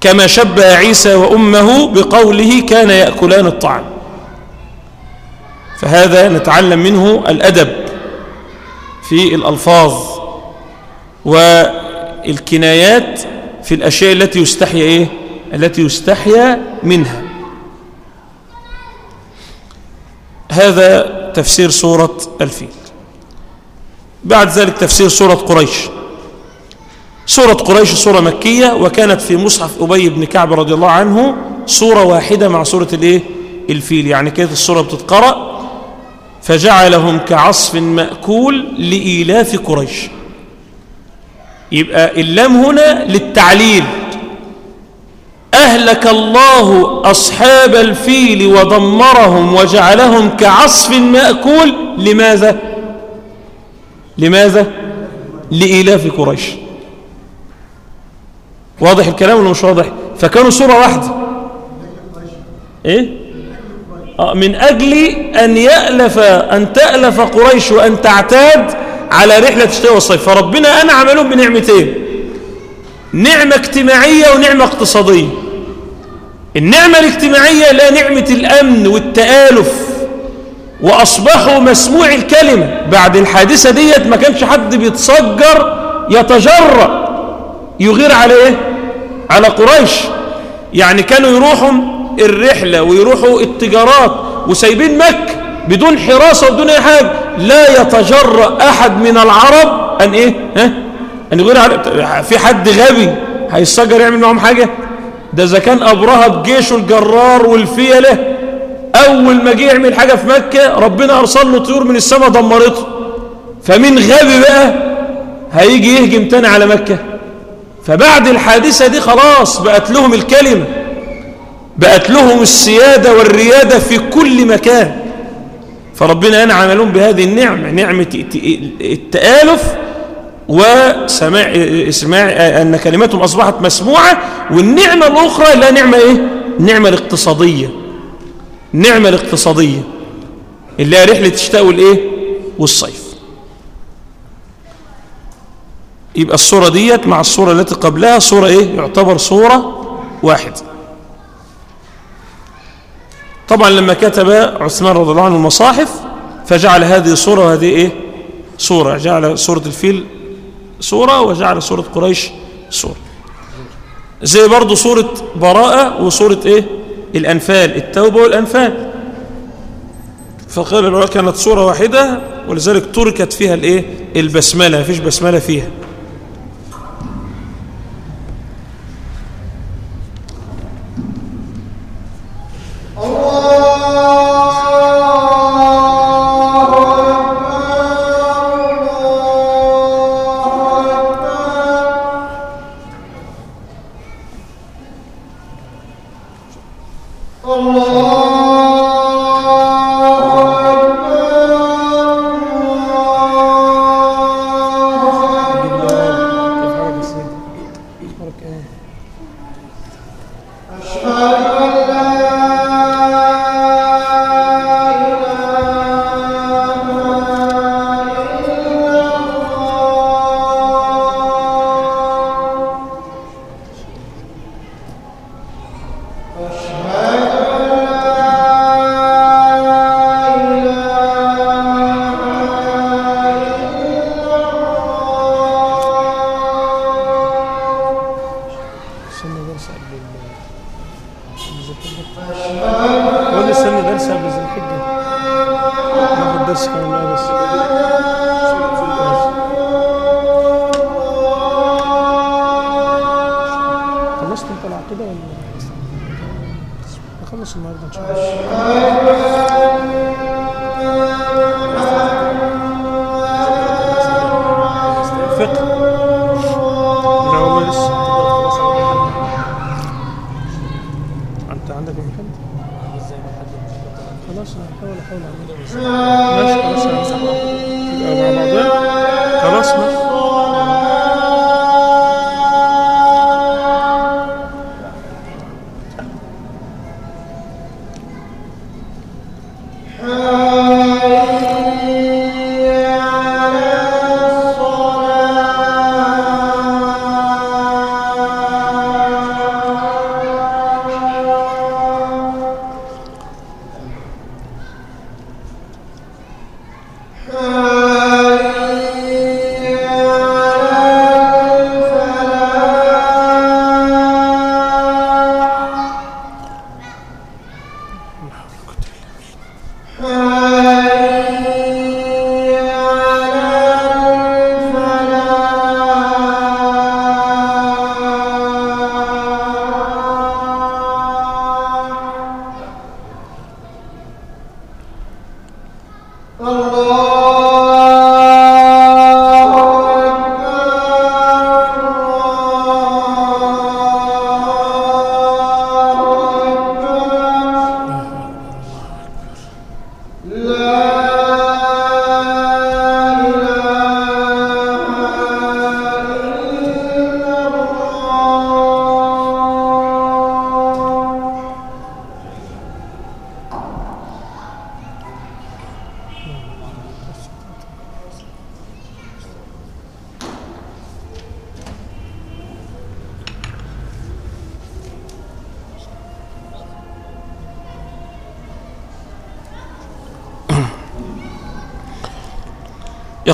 كما شبه عيسى وأمه بقوله كان يأكلان الطعام. فهذا نتعلم منه الأدب في الألفاظ والكنايات في الأشياء التي يستحيا إيه؟ التي يستحيا منها. هذا تفسير سورة الفيل. بعد ذلك تفسير سورة قريش. سورة قريش سورة مكية وكانت في مصحف أبي بن كعب رضي الله عنه سورة واحدة مع سورة الإيه؟ الفيل. يعني كانت السورة بتتقرأ فجعلهم كعصف مأكول لإيلاف قريش. يبقى اللام هنا للتعليل. أهلك الله أصحاب الفيل ودمرهم وجعلهم كعصف مأكول. لماذا؟ لماذا؟ لإيلاف قريش. واضح الكلام ولا مش واضح؟ فكانوا صورة واحدة. آه من أجل أن يألف أن تألف قريش وأن تعتاد على رحلة الشتاء والصيف فربنا أنعم لهم بنعمتين. نعمة اجتماعية ونعمة اقتصادية. النعمة الاجتماعية لا نعمة الأمن والتآلف. وأصبحوا مسموع الكلمة. بعد الحادثة ديت ما كانش حد بيتصجر يتجرأ. يغير على إيه؟ على قريش. يعني كانوا يروحوا الرحلة ويروحوا التجارات وسايبين مكة بدون حراسة وبدون أي حاجة. لا يتجرأ أحد من العرب أن إيه؟ ها؟ أن على في حد غبي هيستجر يعمل معهم حاجة؟ ده إذا كان أبرهة بجيشه الجرار والفيلة أول ما جه يعمل حاجة في مكة ربنا أرسل له طيور من السماء دمرته. فمين غبي بقى هيجي يهجم تاني على مكة. فبعد الحادثة دي خلاص بقت لهم الكلمة. بقت لهم السيادة والريادة في كل مكان فربنا أنعم لهم بهذه النعمة نعمة التآلف وسماع اسماع أن كلماتهم أصبحت مسموعة والنعمة الأخرى لا نعمة إيه؟ النعمة الاقتصادية النعمة الاقتصادية اللي هي رحلة الشتاء والإيه؟ والصيف يبقى الصورة ديت مع الصورة التي قبلها صورة إيه؟ يعتبر صورة واحدة طبعا لما كتب عثمان رضي الله عنه المصاحف فجعل هذه صورة وهذه إيه؟ صورة جعل صورة الفيل صورة وجعل صورة قريش صورة زي برضو صورة براءة وصورة إيه؟ الأنفال التوبة والأنفال فقال كانت صورة واحدة ولذلك تركت فيها الإيه؟ البسملة مفيش بسملة فيها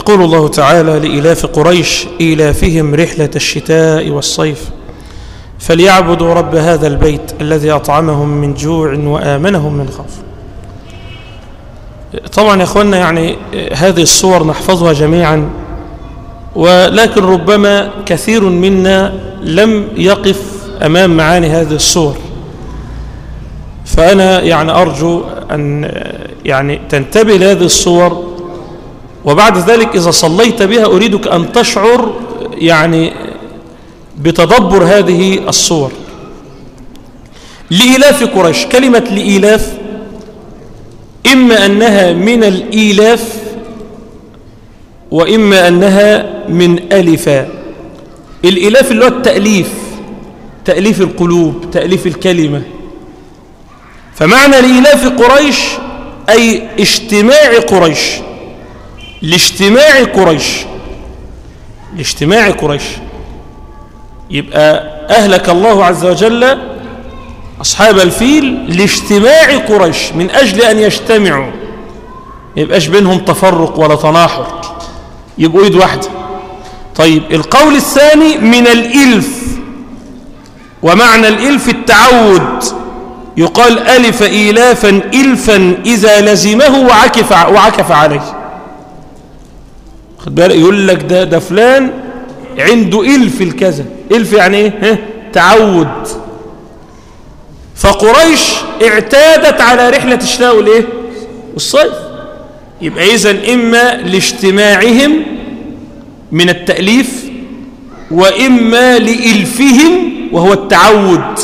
يقول الله تعالى لإلاف قريش إيلافهم رحلة الشتاء والصيف فليعبدوا رب هذا البيت الذي أطعمهم من جوع وآمنهم من خوف. طبعا يا أخوانا يعني هذه الصور نحفظها جميعا ولكن ربما كثير منا لم يقف أمام معاني هذه الصور. فأنا يعني أرجو أن يعني تنتبه لهذه الصور وبعد ذلك إذا صليت بها أريدك أن تشعر يعني بتدبر هذه الصور. لإلاف قريش كلمة لإلاف إما أنها من الإيلاف وإما أنها من ألفا الإلاف اللي هو التأليف تأليف القلوب تأليف الكلمة. فمعنى لإلاف قريش أي اجتماع قريش. لاجتماع قريش. لاجتماع قريش. يبقى أهلك الله عز وجل أصحاب الفيل لاجتماع قريش من أجل أن يجتمعوا. يبقاش بينهم تفرق ولا تناحر. يبقوا إيد واحدة. طيب القول الثاني من الإلف. ومعنى الإلف التعود. يقال ألف إيلافا إلفا إذا لزمه وعكف, وعكف عليه. خد بالك يقول لك ده ده فلان عنده إلف الكذا. إلف يعني إيه؟ ها؟ تعود. فقريش اعتادت على رحلة الشتاء والإيه؟ والصيف. يبقى إذن إما لاجتماعهم من التأليف وإما لإلفهم وهو التعود.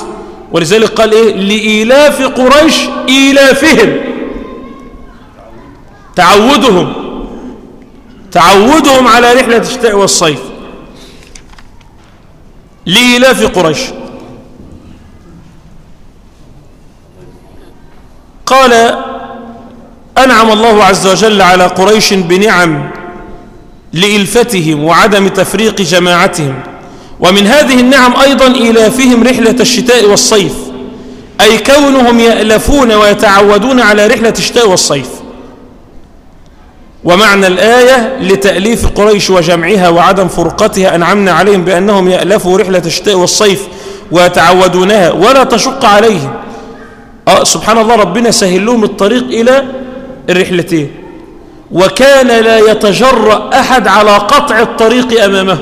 ولذلك قال إيه؟ لإيلاف قريش إيلافهم. تعودهم. تعودهم على رحلة الشتاء والصيف. لإيلاف قريش. قال أنعم الله عز وجل على قريش بنعم لإلفتهم وعدم تفريق جماعتهم. ومن هذه النعم أيضا إلافهم رحلة الشتاء والصيف أي كونهم يألفون ويتعودون على رحلة الشتاء والصيف. ومعنى الآية لتأليف قريش وجمعها وعدم فرقتها أنعمنا عليهم بأنهم يألفوا رحلة الشتاء والصيف ويتعودونها ولا تشق عليهم. آه سبحان الله ربنا سهل لهم الطريق إلى الرحلتين. وكان لا يتجرأ أحد على قطع الطريق أمامه.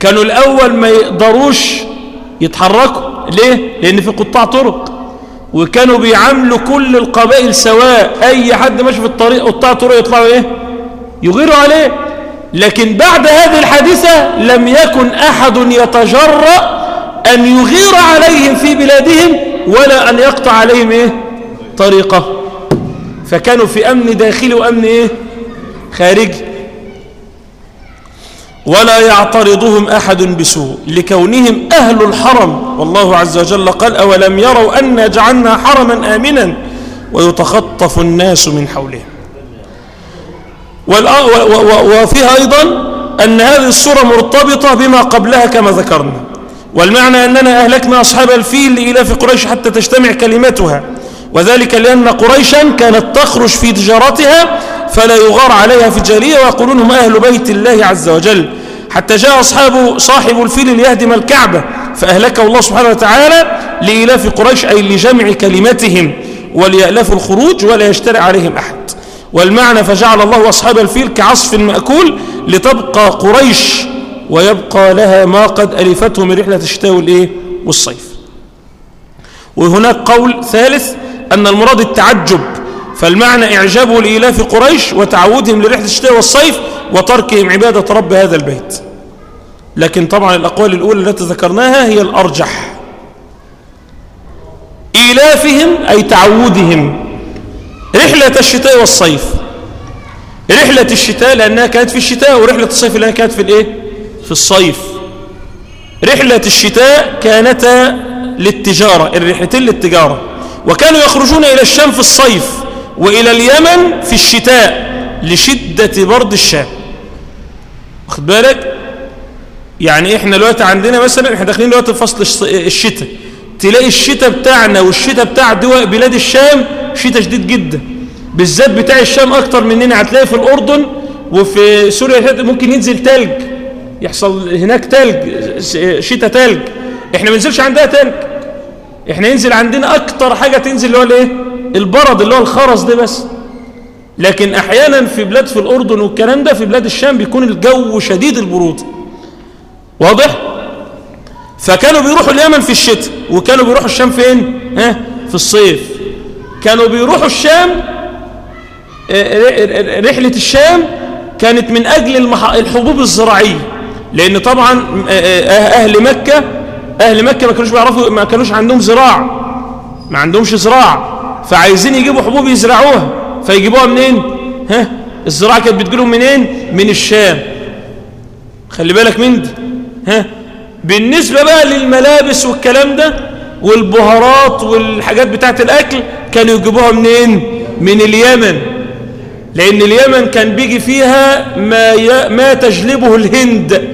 كانوا الأول ما يقدروش يتحركوا. ليه؟ لأن في قطاع طرق. وكانوا بيعاملوا كل القبائل سواء أي حد ماشي في الطريق قطاع طرق يطلعوا إيه؟ يغيروا عليه لكن بعد هذه الحادثة لم يكن أحد يتجرأ أن يغير عليهم في بلادهم ولا أن يقطع عليهم إيه؟ طريقه فكانوا في أمن داخلي وأمن إيه؟ خارجي ولا يعترضهم أحد بسوء لكونهم أهل الحرم. والله عز وجل قال أولم يروا أن جعلنا حرما آمنا ويتخطف الناس من حولهم. وفيها أيضا أن هذه الصورة مرتبطة بما قبلها كما ذكرنا. والمعنى أننا أهلكنا أصحاب الفيل لإلاف قريش حتى تجتمع كلمتها. وذلك لأن قريشا كانت تخرج في تجارتها فلا يغار عليها في الجارية ويقولون هم أهل بيت الله عز وجل. حتى جاء أصحاب صاحب الفيل ليهدم الكعبة فأهلكه الله سبحانه وتعالى لإلاف قريش أي لجمع كلمتهم وليألفوا الخروج ولا يشترع عليهم أحد. والمعنى فجعل الله أصحاب الفيل كعصف مأكول لتبقى قريش ويبقى لها ما قد ألفته من رحلة الشتاء والصيف. وهناك قول ثالث أن المراد التعجب فالمعنى إعجابه لإلاف قريش وتعودهم لرحلة الشتاء والصيف وتركهم عبادة رب هذا البيت. لكن طبعا الأقوال الأولى التي ذكرناها هي الأرجح. إيلافهم أي تعودهم. رحلة الشتاء والصيف. رحلة الشتاء لأنها كانت في الشتاء ورحلة الصيف لأنها كانت في الإيه؟ في الصيف. رحلة الشتاء كانتا للتجارة الرحلتين للتجارة. وكانوا يخرجون إلى الشام في الصيف. وإلى اليمن في الشتاء لشدة برد الشام. واخد بالك؟ يعني إحنا دلوقتي عندنا مثلا إحنا داخلين دلوقتي في فصل الشتاء. تلاقي الشتاء بتاعنا والشتاء بتاع دول بلاد الشام شتاء شديد جدا. بالذات بتاع الشام أكتر مننا. هتلاقي في الأردن وفي سوريا ممكن ينزل تلج. يحصل هناك تلج شتاء تلج. إحنا ما ننزلش عندها تلج. إحنا ينزل عندنا أكتر حاجة تنزل اللي هو الإيه؟ البرد اللي هو الخرس ده بس. لكن أحيانا في بلاد في الأردن والكلام ده في بلاد الشام بيكون الجو شديد البرود. واضح؟ فكانوا بيروحوا اليمن في الشتاء. وكانوا بيروحوا الشام فين؟ ها؟ في الصيف. كانوا بيروحوا الشام رحلة الشام كانت من أجل الحبوب الزراعية. لأن طبعا أهل مكة أهل مكة ما كانوش بيعرفوا ما كانوش عندهم زراعة. ما عندهمش زراعة. فعايزين يجيبوا حبوب يزرعوها. فيجيبوها منين؟ ها؟ الزراعة كانت بتجيلهم منين؟ من الشام. خلي بالك من دي. ها؟ بالنسبة بقى للملابس والكلام ده والبهارات والحاجات بتاعت الأكل كانوا يجيبوها منين؟ من اليمن. لأن اليمن كان بيجي فيها ما, ي... ما تجلبه الهند.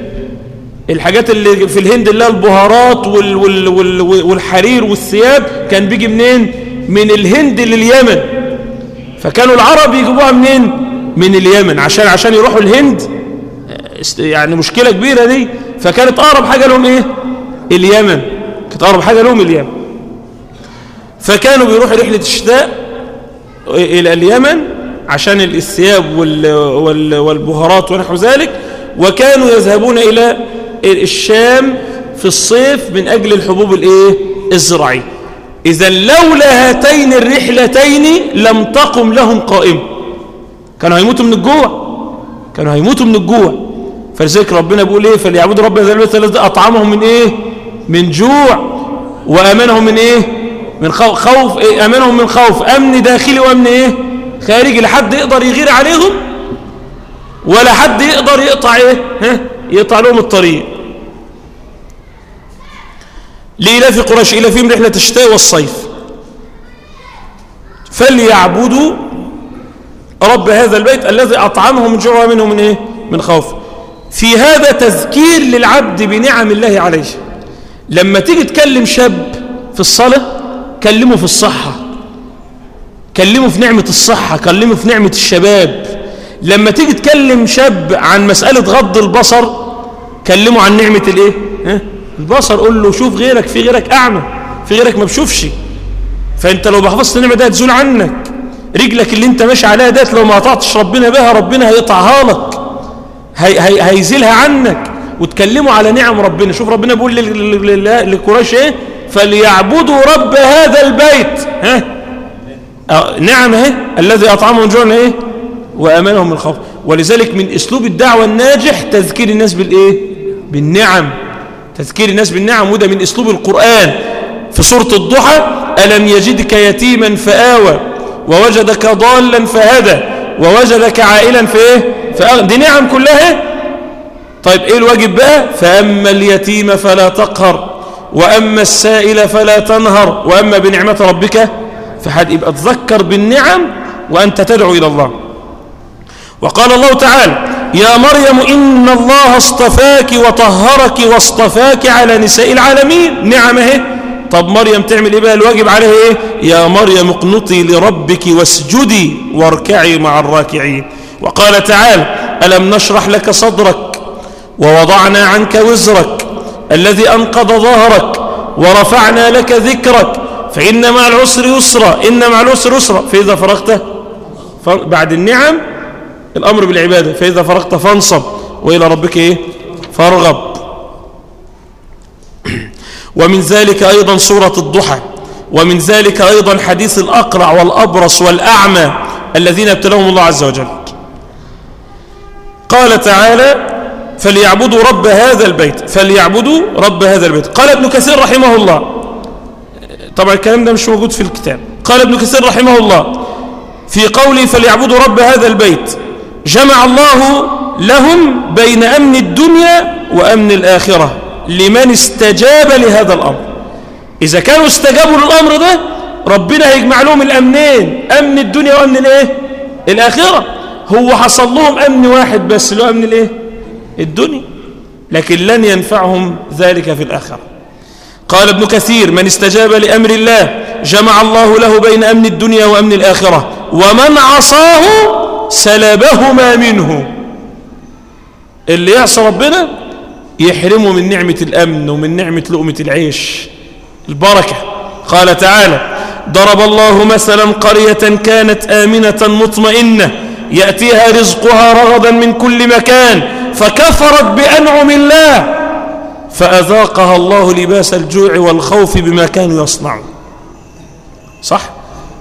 الحاجات اللي في الهند اللي البهارات وال وال وال والحرير والثياب كان بيجي منين؟ من الهند لليمن. فكانوا العرب يجيبوها منين؟ من اليمن. عشان عشان يروحوا الهند. يعني مشكلة كبيرة دي. فكانت أقرب حاجة لهم إيه؟ اليمن. كانت أقرب حاجة لهم اليمن. فكانوا بيروحوا رحلة الشتاء إلى اليمن عشان الثياب وال وال والبهارات ونحو ذلك. وكانوا يذهبون إلى الشام في الصيف من أجل الحبوب الإيه؟ الزراعية. إذا لولا هاتين الرحلتين لم تقم لهم قائمة كانوا هيموتوا من الجوع كانوا هيموتوا من الجوع فلذلك ربنا بيقول إيه؟ فليعبدوا رب هذا البيت الذي أطعمهم من إيه؟ من جوع. وأمنهم من إيه؟ من خوف, خوف. إيه؟ أمنهم من خوف. أمن داخلي وأمن إيه؟ خارجي. لحد يقدر يغير عليهم. ولا حد يقدر يقطع إيه؟ ها؟ يقطع لهم الطريق. لإلاف قريش إلى فيهم رحلة الشتاء والصيف. فليعبدوا رب هذا البيت الذي أطعمهم من جوع ومنه من إيه؟ من خوف. في هذا تذكير للعبد بنعم الله عليه. لما تيجي تكلم شاب في الصلاة كلمه في الصحة. كلمه في نعمة الصحة كلمه في نعمة الشباب. لما تيجي تكلم شاب عن مسألة غض البصر كلمه عن نعمة الإيه؟ ها؟ البصر قول له شوف غيرك في غيرك أعمى في غيرك ما بشوفش. فأنت لو بحفظت النعمة ده هتزول عنك. رجلك اللي أنت ماشي عليها ديت لو ما قطعتش ربنا بها ربنا هيقطعها لك. هي هي هيزيلها عنك. وتكلموا على نعم ربنا. شوف ربنا بيقول لقريش إيه؟ فليعبدوا رب هذا البيت. ها؟ آه نعم اهي الذي اطعمهم جوعا إيه؟ وأمنهم من خوف. ولذلك من أسلوب الدعوة الناجح تذكير الناس بالإيه؟ بالنعم. تذكير الناس بالنعم وده من أسلوب القرآن. في سورة الضحى ألم يجدك يتيما فآوى ووجدك ضالا فهدى ووجدك عائلا في إيه فأغ... دي نعم كلها طيب إيه الواجب بقى؟ فأما اليتيم فلا تقهر وأما السائل فلا تنهر وأما بنعمة ربك فحد. يبقى تذكر بالنعم وأنت تدعو إلى الله. وقال الله تعالى يا مريم إن الله اصطفاك وطهرك واصطفاك على نساء العالمين. نعمه طب مريم تعمل إيه بقى؟ الواجب عليها إيه؟ يا مريم اقنطي لربك واسجدي واركعي مع الراكعين. وقال تعالى ألم نشرح لك صدرك ووضعنا عنك وزرك الذي أنقض ظهرك ورفعنا لك ذكرك؟ فإن مع العسر يسرا إن مع العسر يسرا. فإذا فرغت؟ بعد النعم الأمر بالعبادة فإذا فرغت فانصب وإلى ربك إيه؟ فارغب. [clears throat] ومن ذلك أيضا سورة الضحى ومن ذلك أيضا حديث الأقرع والأبرص والأعمى الذين ابتلهم الله عز وجل. قال تعالى فليعبدوا رب هذا البيت فليعبدوا رب هذا البيت. قال ابن كثير رحمه الله. طبعا الكلام ده مش موجود في الكتاب. قال ابن كثير رحمه الله في قوله فليعبدوا رب هذا البيت. جمع الله لهم بين أمن الدنيا وأمن الآخرة لمن استجاب لهذا الأمر. إذا كانوا استجابوا للأمر ده ربنا هيجمع لهم الأمنين أمن الدنيا وأمن الإيه؟ الآخرة. هو حصل لهم أمن واحد بس له أمن الإيه؟ الدنيا. لكن لن ينفعهم ذلك في الآخرة. قال ابن كثير من استجاب لأمر الله جمع الله له بين أمن الدنيا وأمن الآخرة. ومن عصاه سلبهما منه. اللي يعصى ربنا يحرمه من نعمة الأمن ومن نعمة لقمة العيش. البركة. قال تعالى ضرب الله مثلا قرية كانت آمنة مطمئنة يأتيها رزقها رغدا من كل مكان فكفرت بأنعم الله فأذاقها الله لباس الجوع والخوف بما كانوا يصنعون. صح؟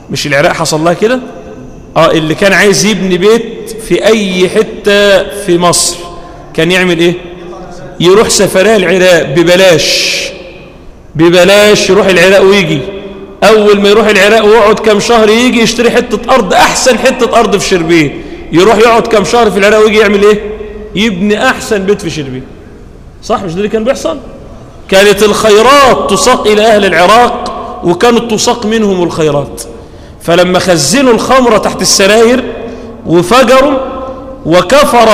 مش العراق حصل لها كده؟ آه اللي كان عايز يبني بيت في أي حتة في مصر كان يعمل إيه؟ يروح سفرية العراق ببلاش ببلاش يروح العراق ويجي. أول ما يروح العراق ويقعد كم شهر يجي يشتري حتة أرض أحسن حتة أرض في شربين يروح يقعد كم شهر في العراق ويجي يعمل إيه؟ يبني أحسن بيت في شربين صح؟ مش ده اللي كان بيحصل؟ كانت الخيرات تساق إلى أهل العراق وكانت تساق منهم الخيرات. فلما خزنوا الخمر تحت السراير وفجروا وكفر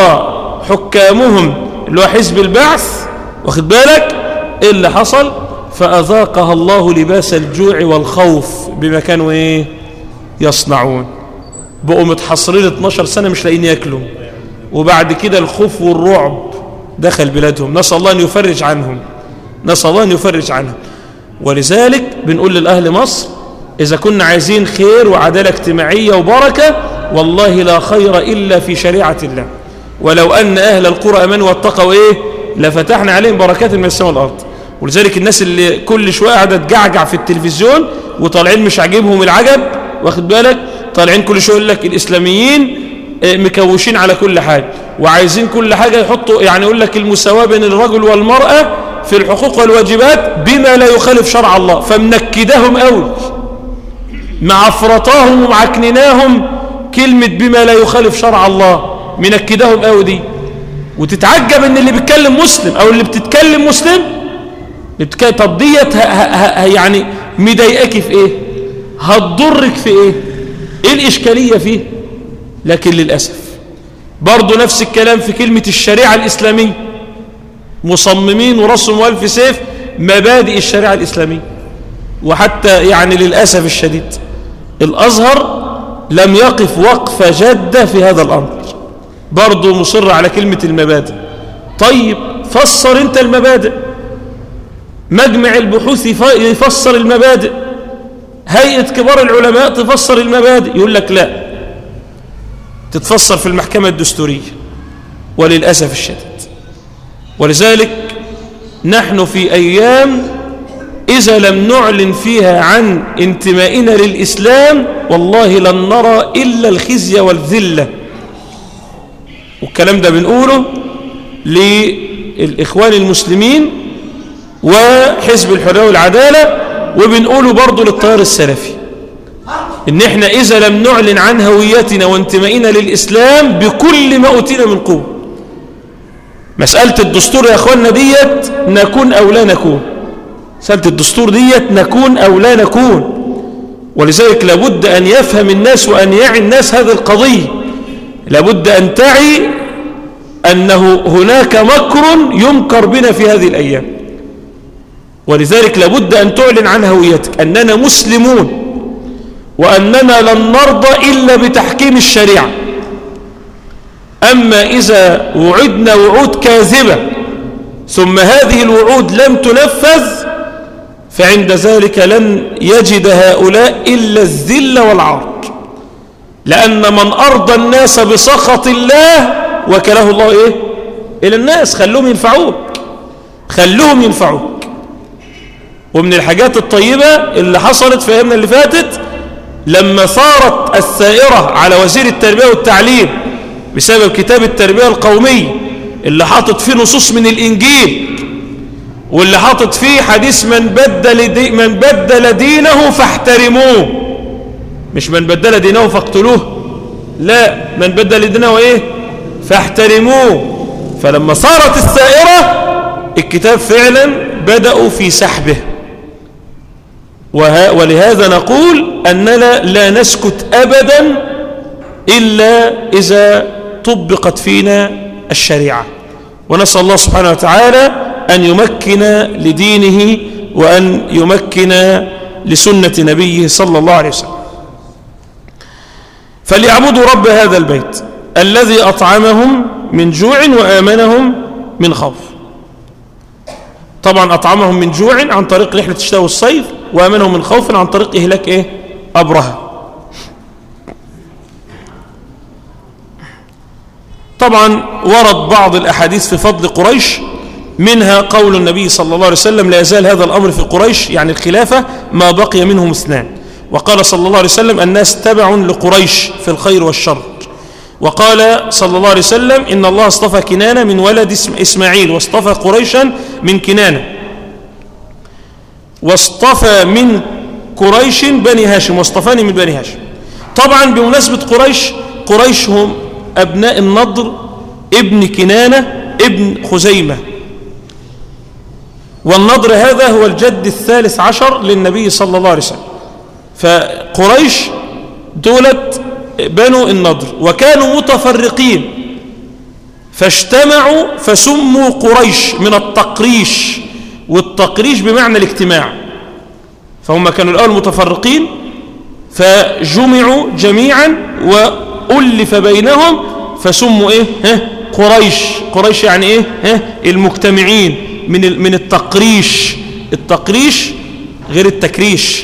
حكامهم اللي هو حزب البعث واخد بالك؟ إيه اللي حصل؟ فأذاقها الله لباس الجوع والخوف بما كانوا إيه؟ يصنعون. بقوا متحصرين 12 سنة مش لاقيين ياكلوا. وبعد كده الخوف والرعب دخل بلادهم. نسأل الله أن يفرج عنهم. نسأل الله أن يفرج عنهم. ولذلك بنقول للأهل مصر إذا كنا عايزين خير وعدالة اجتماعية وبركة والله لا خير إلا في شريعة الله. ولو أن أهل القرى أمنوا واتقوا إيه لفتحنا عليهم بركات من السماء والأرض. ولذلك الناس اللي كل شوية قاعدة تجعجع في التلفزيون وطالعين مش عاجبهم العجب واخد بالك؟ طالعين كل شوية يقول لك الإسلاميين مكوشين على كل حاجة وعايزين كل حاجة يحطوا يعني يقول لك المساواة بين الرجل والمرأة في الحقوق والواجبات بما لا يخالف شرع الله. فمنكدهم قوي. معفرطاهم ومعكنناهم كلمة بما لا يخالف شرع الله. منكدهم قوي دي. وتتعجب إن اللي بيتكلم مسلم أو اللي بتتكلم مسلم طب ديت يعني مضايقاكي في إيه؟ هتضرك في إيه؟ إيه الإشكالية فيه؟ لكن للأسف. برضو نفس الكلام في كلمة الشريعة الإسلامية. مصممين ورسم وألف سيف مبادئ الشريعة الإسلامية. وحتى يعني للأسف الشديد. الأزهر لم يقف وقفة جادة في هذا الأمر. برضو مصر على كلمة المبادئ. طيب فسر أنت المبادئ. مجمع البحوث يفسر المبادئ. هيئة كبار العلماء تفسر المبادئ. يقول لك لا. تتفسر في المحكمة الدستورية. وللأسف الشديد. ولذلك نحن في أيام إذا لم نعلن فيها عن انتمائنا للإسلام والله لن نرى إلا الخزي والذلة. والكلام ده بنقوله للإخوان المسلمين وحزب الحرية والعدالة وبنقوله برضه للتيار السلفي إن إحنا إذا لم نعلن عن هويتنا وانتمائنا للإسلام بكل ما أوتينا من قوة. مسألة الدستور يا أخوانا ديت نكون أو لا نكون. مسألة الدستور ديت نكون أو لا نكون. ولذلك لابد أن يفهم الناس وأن يعي الناس هذه القضية. لابد أن تعي أنه هناك مكر يمكر بنا في هذه الأيام. ولذلك لابد أن تعلن عن هويتك أننا مسلمون وأننا لن نرضى إلا بتحكيم الشريعة. أما إذا وعدنا وعود كاذبة ثم هذه الوعود لم تنفذ فعند ذلك لن يجد هؤلاء إلا الذل والعار لأن من أرضى الناس بسخط الله وكله الله إيه؟ إلى الناس. خلوهم ينفعوك. خلوهم ينفعوك. ومن الحاجات الطيبة اللي حصلت في أيامنا اللي فاتت لما صارت السائرة على وزير التربية والتعليم بسبب كتاب التربية القومي اللي حاطط فيه نصوص من الإنجيل واللي حاطط فيه حديث من بدل, دي من بدل دينه فاحترموه. مش من بدل دينه فاقتلوه. لا من بدل دينه إيه؟ فاحترموه. فلما صارت السائرة الكتاب فعلا بدأوا في سحبه. ولهذا نقول أننا لا نسكت أبدا إلا إذا طبقت فينا الشريعة. ونسأل الله سبحانه وتعالى أن يمكن لدينه وأن يمكن لسنة نبيه صلى الله عليه وسلم. فليعبدوا رب هذا البيت الذي أطعمهم من جوع وآمنهم من خوف. طبعا أطعمهم من جوع عن طريق رحلة الشتاء والصيف وآمنهم من خوف عن طريق إهلاك إيه؟ أبرهة. طبعا ورد بعض الأحاديث في فضل قريش منها قول النبي صلى الله عليه وسلم لا يزال هذا الأمر في قريش يعني الخلافة ما بقي منهم اثنان. وقال صلى الله عليه وسلم الناس تبع لقريش في الخير والشر. وقال صلى الله عليه وسلم إن الله اصطفى كنانة من ولد إسماعيل واصطفى قريشا من كنانة. واصطفى من قريش بني هاشم واصطفاني من بني هاشم. طبعا بمناسبة قريش قريش هم أبناء النضر ابن كنانة ابن خزيمة. والنضر هذا هو الجد الثالث عشر للنبي صلى الله عليه وسلم. فقريش دولت بنو النضر وكانوا متفرقين. فاجتمعوا فسموا قريش من التقريش والتقريش بمعنى الاجتماع. فهم كانوا الأول متفرقين فجمعوا جميعا وألف بينهم فسموا إيه؟ ها؟ قريش. قريش يعني إيه؟ ها؟ المجتمعين. من من التقريش. التقريش غير التكريش.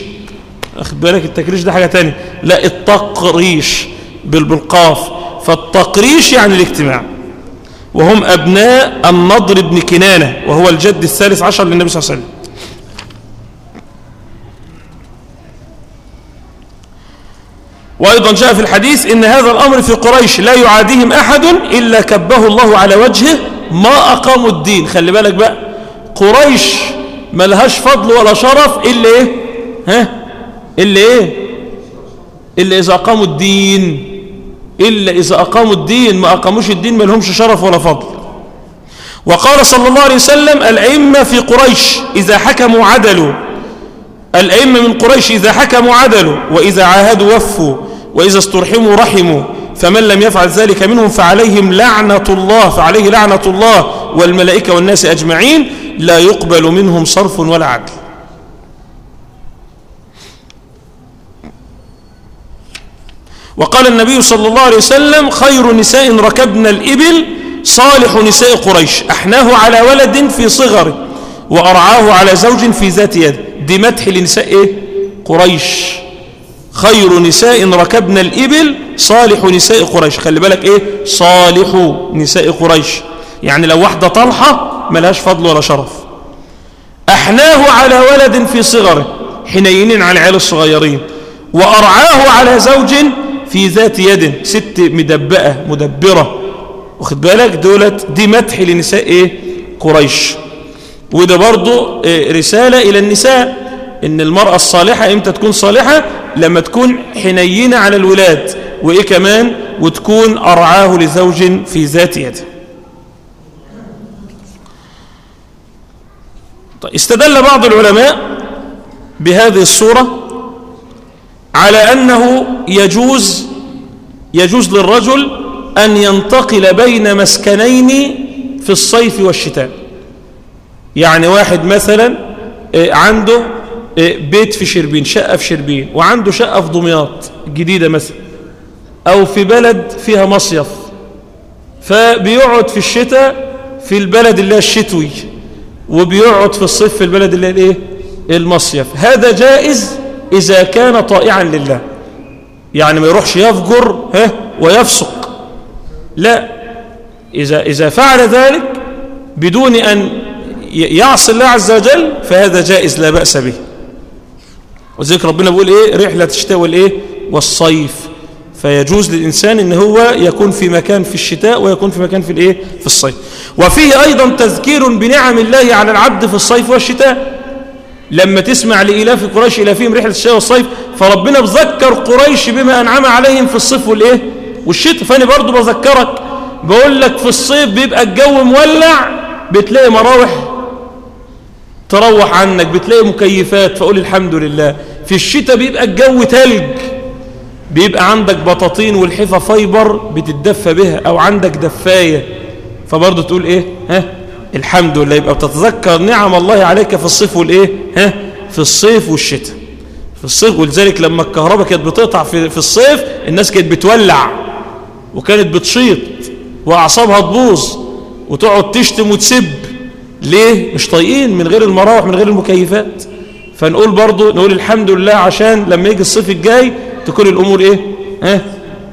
أخذ بالك التكريش ده حاجة تانية. لا التقريش بالقاف فالتقريش يعني الاجتماع. وهم أبناء النضر بن كنانة وهو الجد الثالث عشر للنبي صلى الله عليه وسلم. وأيضا جاء في الحديث إن هذا الأمر في قريش لا يعاديهم أحد إلا كبه الله على وجهه ما أقاموا الدين. خلي بالك بقى. قريش ما لهاش فضل ولا شرف إلا إيه؟ ها؟ إلا إيه؟ إلا إذا أقاموا الدين إلا إذا أقاموا الدين ما أقاموش الدين ما لهمش شرف ولا فضل. وقال صلى الله عليه وسلم الأئمة في قريش إذا حكموا عدلوا. الأئمة من قريش إذا حكموا عدلوا وإذا عاهدوا وفوا وإذا استرحموا رحموا. فمن لم يفعل ذلك منهم فعليهم لعنة الله فعليه لعنة الله والملائكة والناس أجمعين. لا يقبل منهم صرف ولا عدل. وقال النبي صلى الله عليه وسلم خير نساء ركبنا الإبل صالح نساء قريش أحناه على ولد في صغره وأرعاه على زوج في ذات يد. دي مدح لنساء إيه؟ قريش. خير نساء ركبنا الإبل صالح نساء قريش. خلي بالك إيه؟ صالح نساء قريش. يعني لو واحدة طلحة ملهاش فضل ولا شرف. أحناه على ولد في صغره حنينين على العيال الصغيرين وأرعاه على زوج في ذات يد ست مدبئة مدبرة. واخد بالك؟ دولت دي مدح لنساء إيه؟ قريش. وده برضو إيه رسالة إلى النساء إن المرأة الصالحة إمتى تكون صالحة؟ لما تكون حنينة على الولاد. وإيه كمان؟ وتكون أرعاه لزوج في ذات يده طيب استدل بعض العلماء بهذه الصورة على أنه يجوز يجوز للرجل أن ينتقل بين مسكنين في الصيف والشتاء. يعني واحد مثلا عنده بيت في شربين شقة في شربين وعنده شقة في دمياط جديدة مثلا أو في بلد فيها مصيف فبيقعد في الشتاء في البلد اللي هي الشتوي. وبيقعد في الصيف في البلد اللي هي الايه؟ المصيف. هذا جائز إذا كان طائعا لله. يعني ما يروحش يفجر ها ويفسق. لا. إذا, إذا فعل ذلك بدون أن يعصي الله عز وجل فهذا جائز لا بأس به. وذلك ربنا بيقول إيه؟ رحلة الشتاء والإيه؟ والصيف. فيجوز للإنسان إن هو يكون في مكان في الشتاء ويكون في مكان في الإيه؟ في الصيف. وفيه أيضا تذكير بنعم الله على العبد في الصيف والشتاء. لما تسمع لإلاف قريش إلافهم رحلة الشتاء والصيف فربنا بذكر قريش بما أنعم عليهم في الصيف والإيه؟ والشتاء. فأنا برضو بذكرك بقول لك في الصيف بيبقى الجو مولع بتلاقي مراوح تروح عنك بتلاقي مكيفات فقول الحمد لله. في الشتاء بيبقى الجو تلج. بيبقى عندك بطاطين والحفة فايبر بتتدفى بها أو عندك دفاية. فبرضه تقول إيه؟ ها؟ الحمد لله. يبقى بتتذكر نعم الله عليك في الصيف والإيه؟ ها؟ في الصيف والشتاء. في الصيف ولذلك لما الكهرباء كانت بتقطع في, في الصيف الناس كانت بتولع وكانت بتشيط وأعصابها تبوظ وتقعد تشتم وتسب. ليه؟ مش طايقين من غير المراوح من غير المكيفات. فنقول برضو نقول الحمد لله عشان لما يجي الصيف الجاي تكون الأمور إيه؟ ها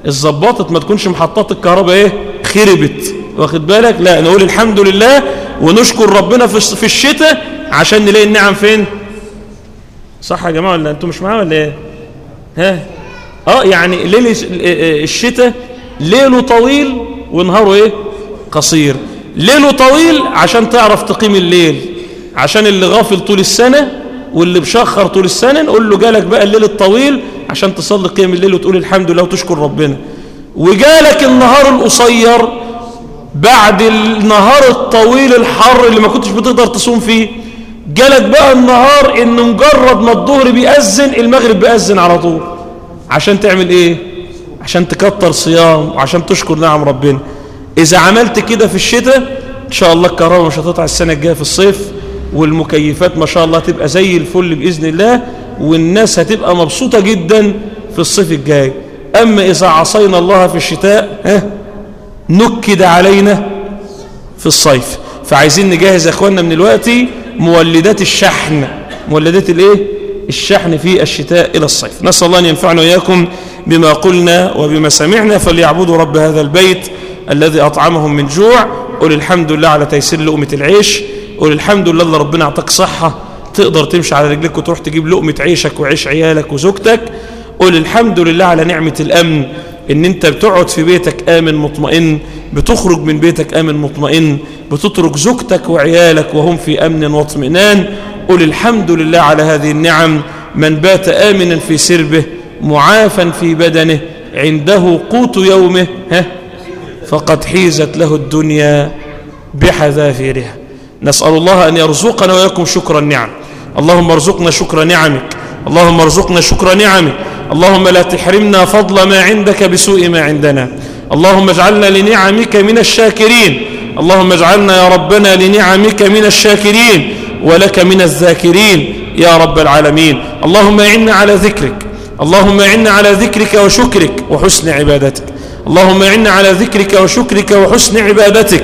الزباطت ما تكونش محطات الكهرباء إيه؟ خربت. واخد بالك؟ لا نقول الحمد لله ونشكر ربنا في في الشتاء عشان نلاقي النعم فين؟ صح يا جماعة ولا أنتم مش معايا ولا إيه؟ ها؟ آه يعني ليل الشتاء ليله طويل ونهاره إيه؟ قصير. ليله طويل عشان تعرف تقيم الليل. عشان اللي غافل طول السنة واللي بشخر طول السنة نقول له جالك بقى الليل الطويل عشان تصلي قيام الليل وتقول الحمد لله وتشكر ربنا. وجالك النهار القصير بعد النهار الطويل الحر اللي ما كنتش بتقدر تصوم فيه. جالك بقى النهار إن مجرد ما الظهر بيأذن المغرب بيأذن على طول. عشان تعمل إيه؟ عشان تكتر صيام وعشان تشكر نعم ربنا. إذا عملت كده في الشتاء إن شاء الله الكهرباء مش هتقطع السنة الجاية في الصيف والمكيفات ما شاء الله تبقى زي الفل بإذن الله. والناس هتبقى مبسوطة جدا في الصيف الجاي. أما إذا عصينا الله في الشتاء ها نكد علينا في الصيف. فعايزين نجهز يا أخواننا من الوقت مولدات الشحن. مولدات الإيه؟ الشحن في الشتاء إلى الصيف. نسأل الله أن ينفعنا وإياكم بما قلنا وبما سمعنا. فليعبدوا رب هذا البيت الذي أطعمهم من جوع. قل الحمد لله على تيسير لقمة العيش. قل الحمد لله ربنا أعطاك صحة. تقدر تمشي على رجلك وتروح تجيب لقمة عيشك وعيش عيالك وزوجتك. قل الحمد لله على نعمة الأمن إن أنت بتقعد في بيتك آمن مطمئن بتخرج من بيتك آمن مطمئن بتترك زوجتك وعيالك وهم في أمن واطمئنان. قل الحمد لله على هذه النعم من بات آمنا في سربه معافا في بدنه عنده قوت يومه ها فقد حيزت له الدنيا بحذافيرها. نسأل الله أن يرزقنا وياكم شكر النعم. اللهم ارزقنا شكر نعمك. اللهم ارزقنا شكر نعمك. اللهم لا تحرمنا فضل ما عندك بسوء ما عندنا. اللهم اجعلنا لنعمك من الشاكرين. اللهم اجعلنا يا ربنا لنعمك من الشاكرين ولك من الذاكرين يا رب العالمين. اللهم إنا على ذكرك. اللهم إنا على ذكرك وشكرك وحسن عبادتك. اللهم إنا على ذكرك وشكرك وحسن عبادتك.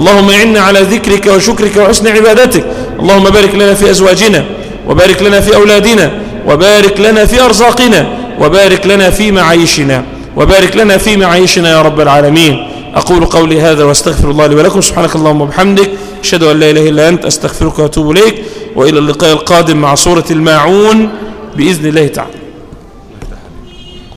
اللهم إنا على ذكرك وشكرك وحسن عبادتك. اللهم بارك لنا في أزواجنا وبارك لنا في أولادنا وبارك لنا في أرزاقنا وبارك لنا في معايشنا وبارك لنا في معايشنا يا رب العالمين. أقول قولي هذا واستغفر الله لي ولكم. سبحانك اللهم وبحمدك. أشهد أن لا إله إلا أنت. أستغفرك وأتوب إليك. وإلى اللقاء القادم مع سورة الماعون بإذن الله تعالى.